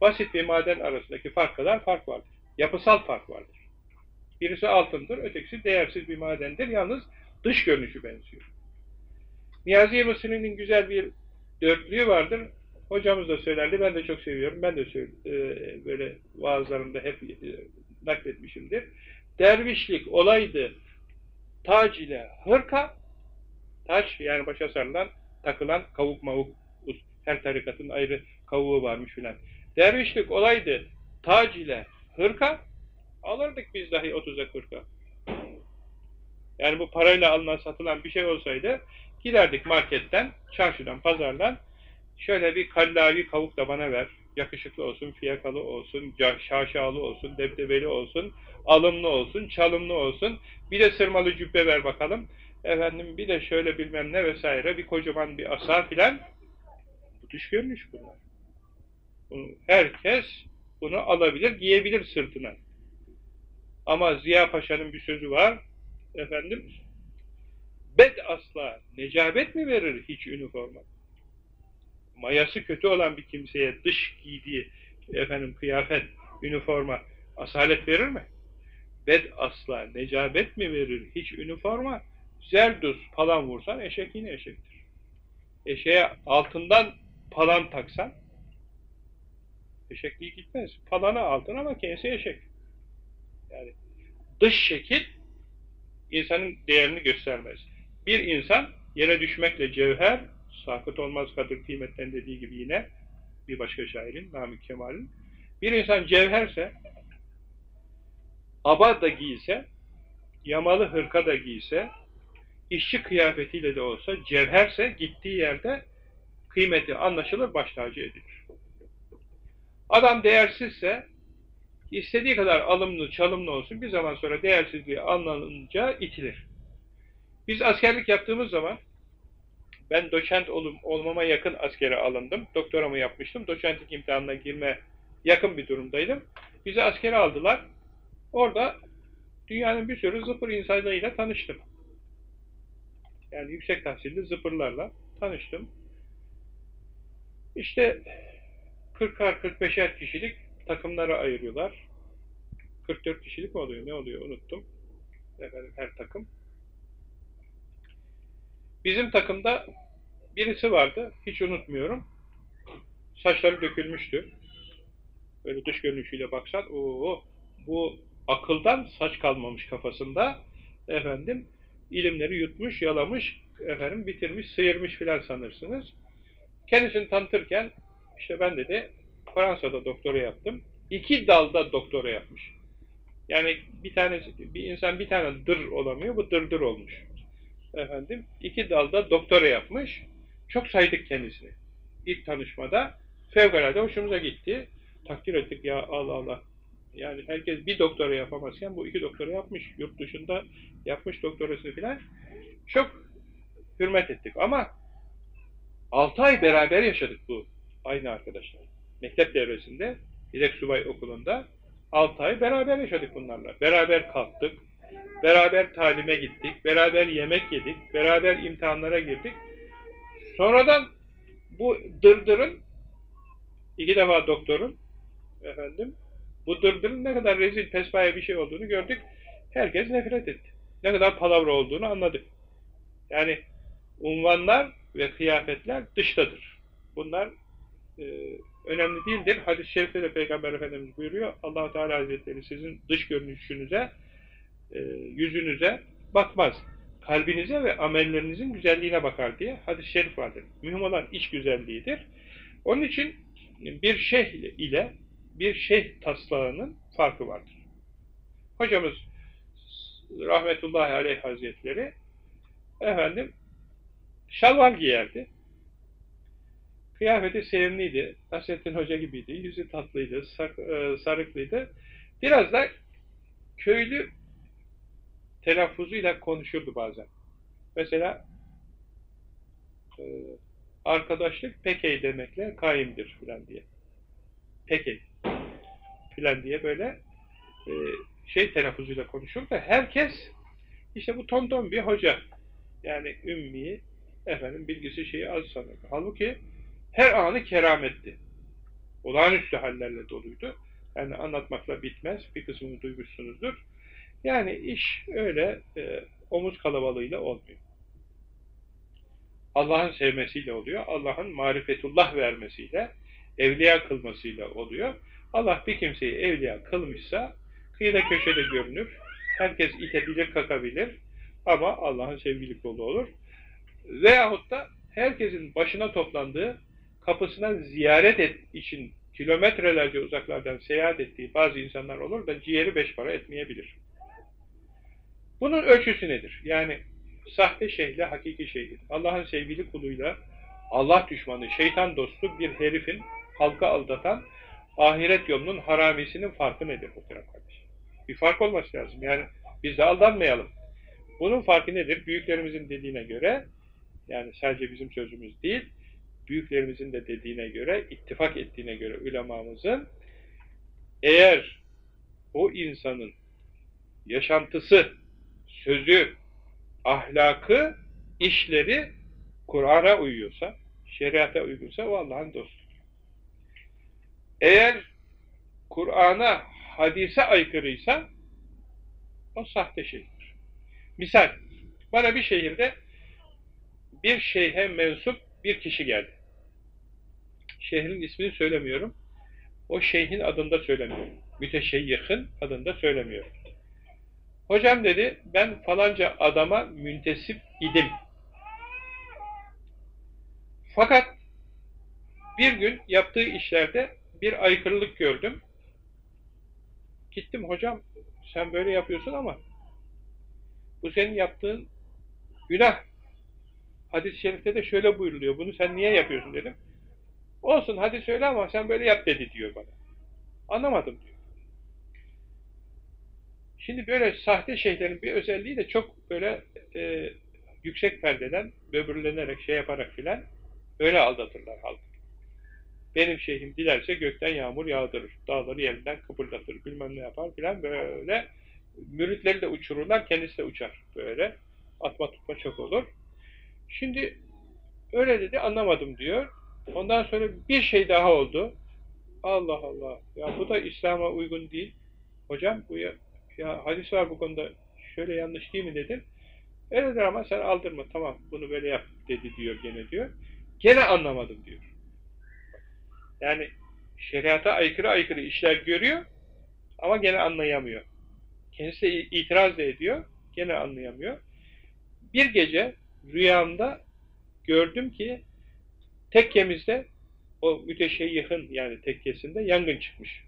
basit bir maden arasındaki fark kadar fark vardır. Yapısal fark vardır. Birisi altındır, ötekisi değersiz bir madendir. Yalnız dış görünüşü benziyor. Niyazi Mısri'nin güzel bir dörtlüğü vardır. Hocamız da söylerdi, ben de çok seviyorum. Ben de e, böyle vaazlarımda hep e, nakletmişimdir. Dervişlik olaydı tac ile hırka, taç yani başa sarılan, takılan kavuk mavuk, her tarikatın ayrı kavuğu varmış filan. Dervişlik olaydı tac ile hırka, alırdık biz dahi 30'a 40'a. Yani bu parayla alınan satılan bir şey olsaydı giderdik marketten, çarşıdan, pazardan şöyle bir kallavi kavuk da bana ver. Yakışıklı olsun, fiyakalı olsun, şaşalı olsun, debdebeli olsun, alımlı olsun, çalımlı olsun. Bir de sırmalı cübbe ver bakalım. Efendim bir de şöyle bilmem ne vesaire, bir kocaman bir asa filan. Dış görünüş bunlar. Herkes bunu alabilir, giyebilir sırtına. Ama Ziya Paşa'nın bir sözü var. Efendim, bed asla necabet mi verir hiç üniforma? Mayası kötü olan bir kimseye dış giydiği efendim kıyafet, üniforma asalet verir mi? Bed asla necabet mi verir hiç üniforma? Zerdus palan vursan eşek yine eşektir. Eşeğe altından palan taksan eşekliği gitmez. Palanı altın ama kendisi eşek. Yani dış şekil insanın değerini göstermez. Bir insan yere düşmekle cevher, sakıt olmaz kadır kıymetten dediği gibi yine bir başka şairin, Namık Kemal'in. Bir insan cevherse, aba da giyse, yamalı hırka da giyse, işçi kıyafetiyle de olsa, cevherse gittiği yerde kıymeti anlaşılır, baş edilir. Adam değersizse, istediği kadar alımlı, çalımlı olsun, bir zaman sonra değersizliği anlanınca itilir. Biz askerlik yaptığımız zaman, ben doçent olum, olmama yakın askere alındım. Doktoramı yapmıştım. Doçentlik imtihanına girme yakın bir durumdaydım. Bizi askere aldılar. Orada dünyanın bir sürü zıpır insanlarıyla tanıştım. Yani yüksek tahsilli zıpırlarla tanıştım. İşte 40'ar 45'er kişilik takımlara ayırıyorlar. 44 kişilik mi oluyor? Ne oluyor? Unuttum. Efendim her takım. Bizim takımda birisi vardı. Hiç unutmuyorum. Saçları dökülmüştü. Böyle dış görünüşüyle baksan o bu akıldan saç kalmamış kafasında. Efendim ilimleri yutmuş, yalamış, efendim bitirmiş, sıyırmış filan sanırsınız. Kendisini tanıtırken işte ben dedi Fransa'da doktora yaptım. İki dalda doktora yapmış. Yani bir tane bir insan bir tane dır olamıyor, bu dırdır olmuş. Efendim, iki dalda doktora yapmış. Çok saydık kendisini. İlk tanışmada fevkalade hoşumuza gitti. Takdir ettik ya Allah Allah. Yani herkes bir doktora yapamazken bu iki doktora yapmış. Yurt dışında yapmış doktorasını filan. Çok hürmet ettik ama altı ay beraber yaşadık bu aynı arkadaşlar. Mektep devresinde Bilek Subay Okulu'nda 6 ay beraber yaşadık bunlarla. Beraber kalktık, beraber talime gittik, beraber yemek yedik, beraber imtihanlara girdik. Sonradan bu dırdırın, iki defa doktorun, efendim, bu dırdırın ne kadar rezil pespaye bir şey olduğunu gördük. Herkes nefret etti. Ne kadar palavra olduğunu anladık. Yani unvanlar ve kıyafetler dıştadır. Bunlar önemli değildir. Hadis-i şerifte de Peygamber Efendimiz buyuruyor. allah Teala Hazretleri sizin dış görünüşünüze, e, yüzünüze bakmaz. Kalbinize ve amellerinizin güzelliğine bakar diye hadis-i şerif vardır. Mühim olan iç güzelliğidir. Onun için bir şeyh ile bir şeyh taslağının farkı vardır. Hocamız rahmetullahi aleyh hazretleri efendim şalvar giyerdi. Kıyafeti sevimliydi. Nasrettin Hoca gibiydi. Yüzü tatlıydı, sarıklıydı. Biraz da köylü telaffuzuyla konuşurdu bazen. Mesela e, arkadaşlık pekey demekle kaimdir filan diye. Pekey filan diye böyle e, şey telaffuzuyla konuşur da herkes işte bu tonton bir hoca. Yani ümmi, efendim bilgisi şeyi az sanır. Halbuki her anı kerametti. Olağanüstü hallerle doluydu. Yani anlatmakla bitmez. Bir kısmını duymuşsunuzdur. Yani iş öyle e, omuz kalabalığıyla olmuyor. Allah'ın sevmesiyle oluyor. Allah'ın marifetullah vermesiyle, evliya kılmasıyla oluyor. Allah bir kimseyi evliya kılmışsa kıyıda köşede görünür. Herkes itebilir, kakabilir. Ama Allah'ın sevgili kulu olur. Veyahut da herkesin başına toplandığı, kapısına ziyaret et için kilometrelerce uzaklardan seyahat ettiği bazı insanlar olur da ciğeri beş para etmeyebilir. Bunun ölçüsü nedir? Yani sahte şeyhle hakiki şeydir. Allah'ın sevgili kuluyla Allah düşmanı, şeytan dostu bir herifin halka aldatan ahiret yolunun haramisinin farkı nedir muhterem kardeşim? Bir fark olması lazım. Yani biz de aldanmayalım. Bunun farkı nedir? Büyüklerimizin dediğine göre, yani sadece bizim sözümüz değil, büyüklerimizin de dediğine göre, ittifak ettiğine göre ulemamızın, eğer o insanın yaşantısı, sözü, ahlakı, işleri Kur'an'a uyuyorsa, şeriata uygunsa o Allah'ın dostudur. Eğer Kur'an'a, hadise aykırıysa o sahte şeydir. Misal, bana bir şehirde bir şeyhe mensup bir kişi geldi. Şehrin ismini söylemiyorum. O şeyhin adında söylemiyorum. Müteşeyyihın adında söylemiyorum. Hocam dedi, ben falanca adama müntesip idim. Fakat bir gün yaptığı işlerde bir aykırılık gördüm. Gittim hocam, sen böyle yapıyorsun ama bu senin yaptığın günah. Hadis-i şerifte de şöyle buyuruluyor, bunu sen niye yapıyorsun dedim. Olsun hadi söyle ama sen böyle yap dedi diyor bana. Anlamadım diyor. Şimdi böyle sahte şeylerin bir özelliği de çok böyle e, yüksek perdeden, böbürlenerek, şey yaparak filan öyle aldatırlar halkı. Benim şeyhim dilerse gökten yağmur yağdırır, dağları yerinden kıpırdatır, bilmem ne yapar filan böyle. Müritleri de uçururlar, kendisi de uçar böyle. Atma tutma çok olur. Şimdi öyle dedi, anlamadım diyor. Ondan sonra bir şey daha oldu. Allah Allah, ya bu da İslam'a uygun değil. Hocam bu ya, ya hadis var bu konuda şöyle yanlış değil mi dedim. Öyledir ama sen aldırma tamam bunu böyle yap dedi diyor gene diyor. Gene anlamadım diyor. Yani şeriata aykırı aykırı işler görüyor ama gene anlayamıyor. Kendisi itiraz da ediyor, gene anlayamıyor. Bir gece rüyamda gördüm ki tekkemizde o müteşeyyihin yani tekkesinde yangın çıkmış.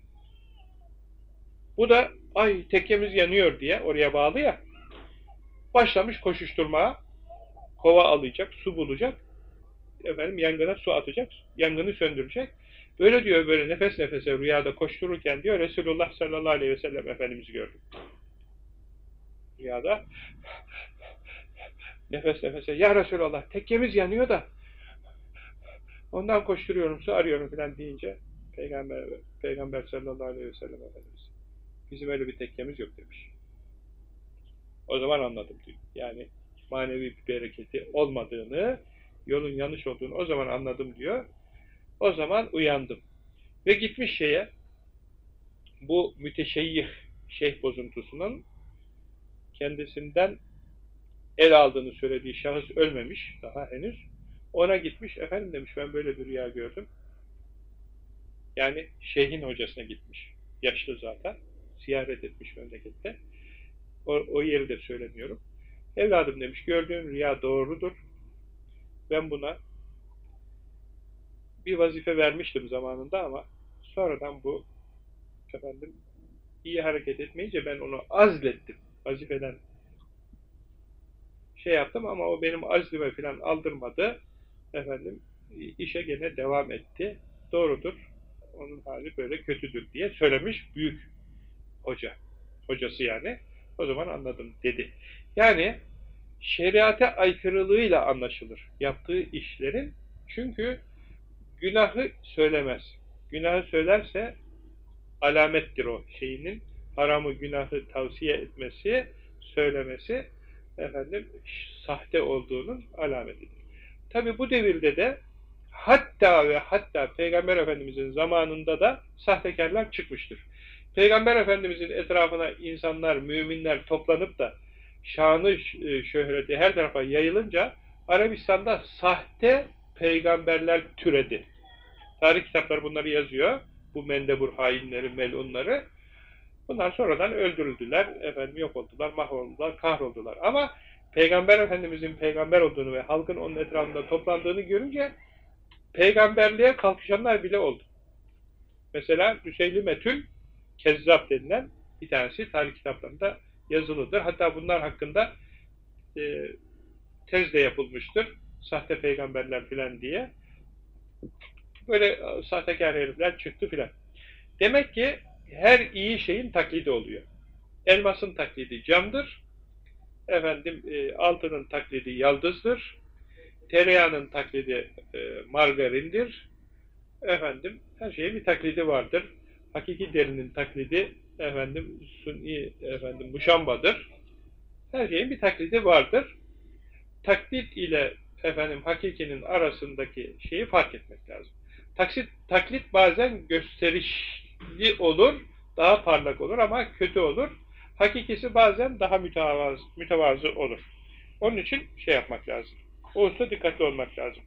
Bu da ay tekkemiz yanıyor diye oraya bağlı ya başlamış koşuşturmaya kova alacak, su bulacak efendim yangına su atacak, yangını söndürecek. Böyle diyor böyle nefes nefese rüyada koştururken diyor Resulullah sallallahu aleyhi ve sellem Efendimiz'i gördüm. Rüyada nefes nefese ya Resulallah tekkemiz yanıyor da ondan koşturuyorum su arıyorum falan deyince Peygamber, Peygamber sallallahu aleyhi ve sellem Efendimiz bizim öyle bir tekkemiz yok demiş. O zaman anladım diyor. Yani manevi bir bereketi olmadığını, yolun yanlış olduğunu o zaman anladım diyor. O zaman uyandım. Ve gitmiş şeye, bu müteşeyyih şeyh bozuntusunun kendisinden el aldığını söylediği şahıs ölmemiş daha henüz. Ona gitmiş, efendim demiş ben böyle bir rüya gördüm. Yani şeyhin hocasına gitmiş. Yaşlı zaten. Ziyaret etmiş memlekette. O, o yeri de söylemiyorum. Evladım demiş, gördüğün rüya doğrudur. Ben buna bir vazife vermiştim zamanında ama sonradan bu efendim iyi hareket etmeyince ben onu azlettim. Vazifeden şey yaptım ama o benim azlime falan aldırmadı. Efendim işe gene devam etti. Doğrudur. Onun hali böyle kötüdür diye söylemiş büyük hoca. Hocası yani. O zaman anladım dedi. Yani şeriate aykırılığıyla anlaşılır yaptığı işlerin. Çünkü günahı söylemez. Günahı söylerse alamettir o şeyinin haramı, günahı tavsiye etmesi, söylemesi efendim sahte olduğunun alametidir. Tabi bu devirde de hatta ve hatta Peygamber Efendimizin zamanında da sahtekarlar çıkmıştır. Peygamber Efendimizin etrafına insanlar, müminler toplanıp da şanı, e, şöhreti her tarafa yayılınca Arabistan'da sahte peygamberler türedi. Tarih kitapları bunları yazıyor. Bu mendebur hainleri, melunları. Bunlar sonradan öldürüldüler, efendim yok oldular, mahvoldular, kahroldular. Ama Peygamber Efendimizin peygamber olduğunu ve halkın onun etrafında toplandığını görünce peygamberliğe kalkışanlar bile oldu. Mesela Hüseyli Metül Kezzap denilen bir tanesi tarih kitaplarında yazılıdır. Hatta bunlar hakkında e, tez de yapılmıştır. Sahte peygamberler filan diye. Böyle sahtekar herifler çıktı filan. Demek ki her iyi şeyin taklidi oluyor. Elmasın taklidi camdır. Efendim e, altının taklidi yaldızdır. Tereyağının taklidi e, margarindir. Efendim her şeyin bir taklidi vardır. Hakiki derinin taklidi efendim suni efendim muşambadır. Her şeyin bir taklidi vardır. Taklit ile efendim hakikinin arasındaki şeyi fark etmek lazım. Taksit, taklit bazen gösterişli olur, daha parlak olur ama kötü olur. Hakikisi bazen daha mütevazı, mütevazı olur. Onun için şey yapmak lazım. O usta dikkatli olmak lazım.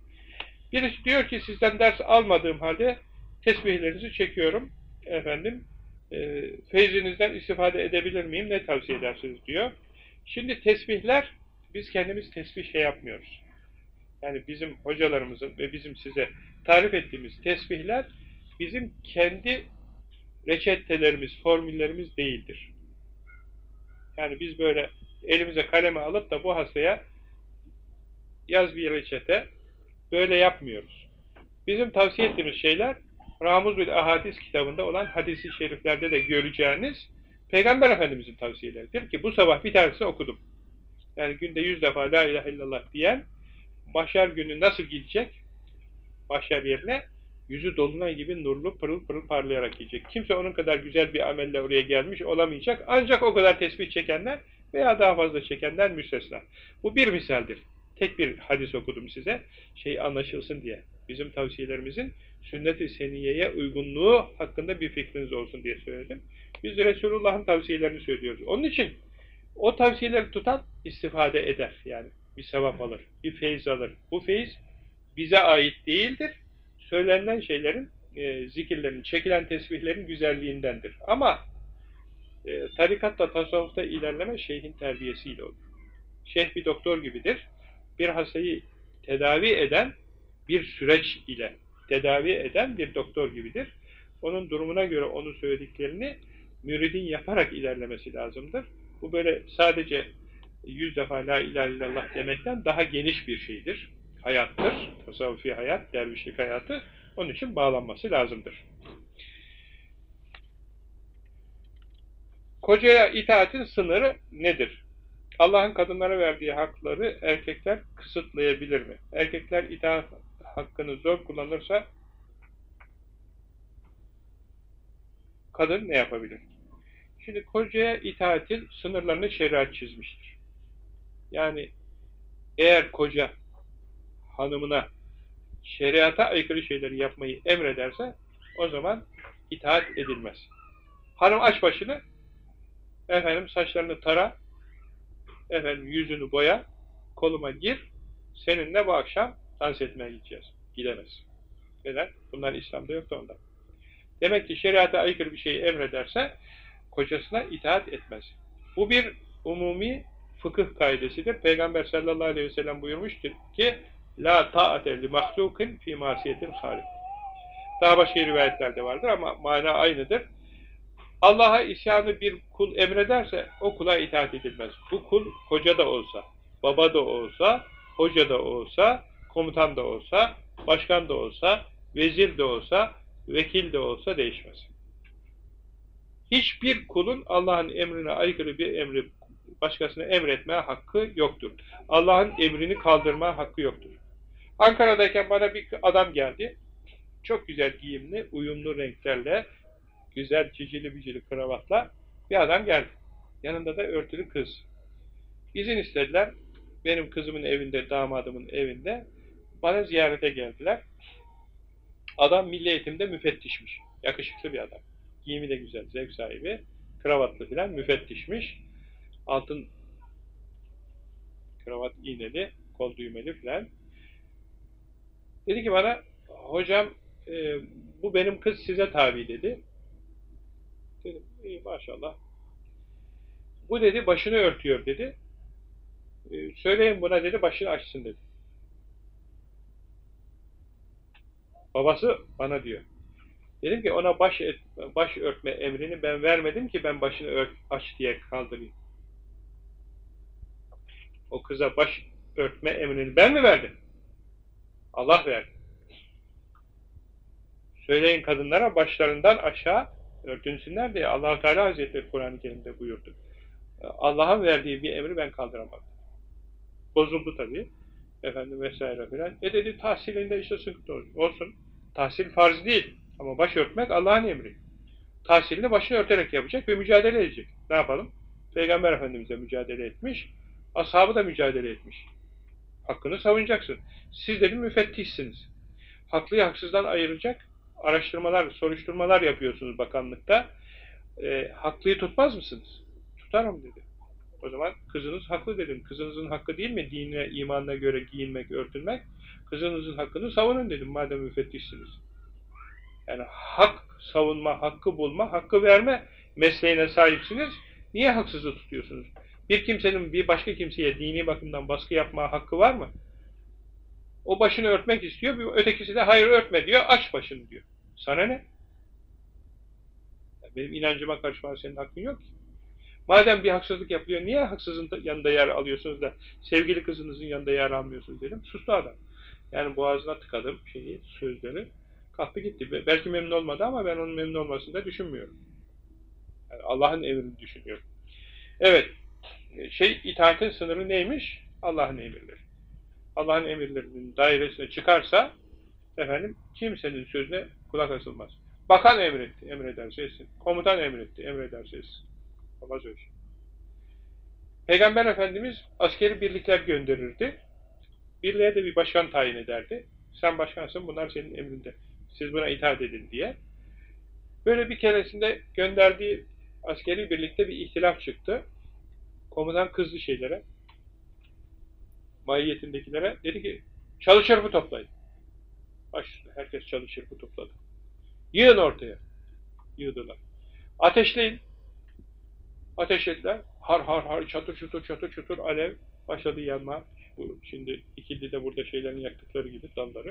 Birisi diyor ki sizden ders almadığım halde tesbihlerinizi çekiyorum. Efendim, e, feyzinizden istifade edebilir miyim? Ne tavsiye edersiniz diyor. Şimdi tesbihler, biz kendimiz tesbih şey yapmıyoruz. Yani bizim hocalarımızın ve bizim size tarif ettiğimiz tesbihler bizim kendi reçetelerimiz, formüllerimiz değildir. Yani biz böyle elimize kaleme alıp da bu hastaya yaz bir reçete böyle yapmıyoruz. Bizim tavsiye ettiğimiz şeyler Ramuzül Ahadis kitabında olan hadisi şeriflerde de göreceğiniz Peygamber Efendimizin tavsiyeleridir ki bu sabah bir tanesini okudum. Yani günde yüz defa La ilahe illallah diyen Mahşer günü nasıl gidecek? Mahşer yerine yüzü dolunay gibi nurlu pırıl pırıl parlayarak gidecek. Kimse onun kadar güzel bir amelle oraya gelmiş olamayacak. Ancak o kadar tesbih çekenler veya daha fazla çekenler müstesna. Bu bir misaldir. Tek bir hadis okudum size. Şey anlaşılsın diye. Bizim tavsiyelerimizin sünnet-i seniyeye uygunluğu hakkında bir fikriniz olsun diye söyledim. Biz Resulullah'ın tavsiyelerini söylüyoruz. Onun için o tavsiyeleri tutan istifade eder yani bir sevap alır, bir feyiz alır. Bu feyiz bize ait değildir. Söylenen şeylerin, e, zikirlerin, çekilen tesbihlerin güzelliğindendir. Ama e, tarikatta, tasavvufta ilerleme şeyhin terbiyesiyle olur. Şeyh bir doktor gibidir. Bir hastayı tedavi eden bir süreç ile tedavi eden bir doktor gibidir. Onun durumuna göre onun söylediklerini müridin yaparak ilerlemesi lazımdır. Bu böyle sadece yüz defa la ilahe illallah demekten daha geniş bir şeydir. Hayattır. Tasavvufi hayat, dervişlik hayatı. Onun için bağlanması lazımdır. Kocaya itaatin sınırı nedir? Allah'ın kadınlara verdiği hakları erkekler kısıtlayabilir mi? Erkekler itaat hakkını zor kullanırsa kadın ne yapabilir? Şimdi kocaya itaatin sınırlarını şeriat çizmiştir. Yani eğer koca hanımına şeriata aykırı şeyleri yapmayı emrederse o zaman itaat edilmez. Hanım aç başını efendim saçlarını tara efendim yüzünü boya koluma gir seninle bu akşam dans etmeye gideceğiz. Gidemez. Neden? Bunlar İslam'da yok da ondan. Demek ki şeriata aykırı bir şeyi emrederse kocasına itaat etmez. Bu bir umumi fıkıh kaidesidir. Peygamber sallallahu aleyhi ve sellem buyurmuştur ki La ta'ate li mahlukin fi masiyetil halik. Daha başka rivayetlerde vardır ama mana aynıdır. Allah'a isyanı bir kul emrederse o kula itaat edilmez. Bu kul koca da olsa, baba da olsa, hoca da olsa, komutan da olsa, başkan da olsa, vezir de olsa, vekil de olsa değişmez. Hiçbir kulun Allah'ın emrine aykırı bir emri başkasına emretmeye hakkı yoktur. Allah'ın emrini kaldırma hakkı yoktur. Ankara'dayken bana bir adam geldi. Çok güzel giyimli, uyumlu renklerle, güzel cicili bicili kravatla Bir adam geldi. Yanında da örtülü kız. İzin istediler. Benim kızımın evinde, damadımın evinde. Bana ziyarete geldiler. Adam milli eğitimde müfettişmiş. Yakışıklı bir adam. Giyimi de güzel, zevk sahibi. Kravatlı filan müfettişmiş. Altın kravat iğneli, kol düğmeli filan. Dedi ki bana, hocam e, bu benim kız size tabi dedi. Dedim, iyi maşallah. Bu dedi başını örtüyor dedi. E, söyleyin buna dedi başını açsın dedi. Babası bana diyor. Dedim ki ona baş, et, baş örtme emrini ben vermedim ki ben başını ört, aç diye kaldırayım. O kıza baş örtme emrini ben mi verdim? Allah verdi. Söyleyin kadınlara başlarından aşağı örtünsünler diye allah Teala Hazretleri Kur'an-ı Kerim'de buyurdu. Allah'ın verdiği bir emri ben kaldıramadım. Bozuldu tabii. Efendim vesaire filan. E dedi tahsilinde işte sıkıntı olsun. Tahsil farz değil. Ama baş örtmek Allah'ın emri. Tahsilini başını örterek yapacak ve mücadele edecek. Ne yapalım? Peygamber Efendimiz'e mücadele etmiş. Ashabı da mücadele etmiş. Hakkını savunacaksın. Siz dedim müfettişsiniz. Haklıyı haksızdan ayıracak araştırmalar, soruşturmalar yapıyorsunuz bakanlıkta. E, haklıyı tutmaz mısınız? Tutarım dedi. O zaman kızınız haklı dedim. Kızınızın hakkı değil mi dinine, imanına göre giyinmek, örtünmek? Kızınızın hakkını savunun dedim madem müfettişsiniz. Yani hak savunma, hakkı bulma, hakkı verme mesleğine sahipsiniz. Niye haksızı tutuyorsunuz? Bir kimsenin bir başka kimseye dini bakımdan baskı yapma hakkı var mı? O başını örtmek istiyor, bir ötekisi de hayır örtme diyor, aç başını diyor. Sana ne? Benim inancıma karışmaya senin hakkın yok ki. Madem bir haksızlık yapılıyor, niye haksızın yanında yer alıyorsunuz da sevgili kızınızın yanında yer almıyorsunuz dedim. Sustu adam. Yani boğazına tıkadım şeyi, sözleri. Kalktı gitti. Belki memnun olmadı ama ben onun memnun olmasını da düşünmüyorum. Yani Allah'ın emrini düşünüyorum. Evet, şey itaatin sınırı neymiş? Allah'ın emirleri. Allah'ın emirlerinin dairesine çıkarsa efendim kimsenin sözüne kulak asılmaz. Bakan emretti, emrederse etsin. Komutan emretti, emrederse etsin. Olmaz öyle. Peygamber Efendimiz askeri birlikler gönderirdi. Birliğe de bir başkan tayin ederdi. Sen başkansın, bunlar senin emrinde. Siz buna itaat edin diye. Böyle bir keresinde gönderdiği askeri birlikte bir ihtilaf çıktı. Komutan kızdı şeylere. Mahiyetindekilere. Dedi ki, çalı çırpı toplayın. Baş, herkes çalı çırpı topladı. Yığın ortaya. Yığdılar. Ateşleyin. Ateşlediler. Har har har çatır çutur çatır çutur alev başladı yanma. Bu şimdi ikili de burada şeylerin yaktıkları gibi dalları.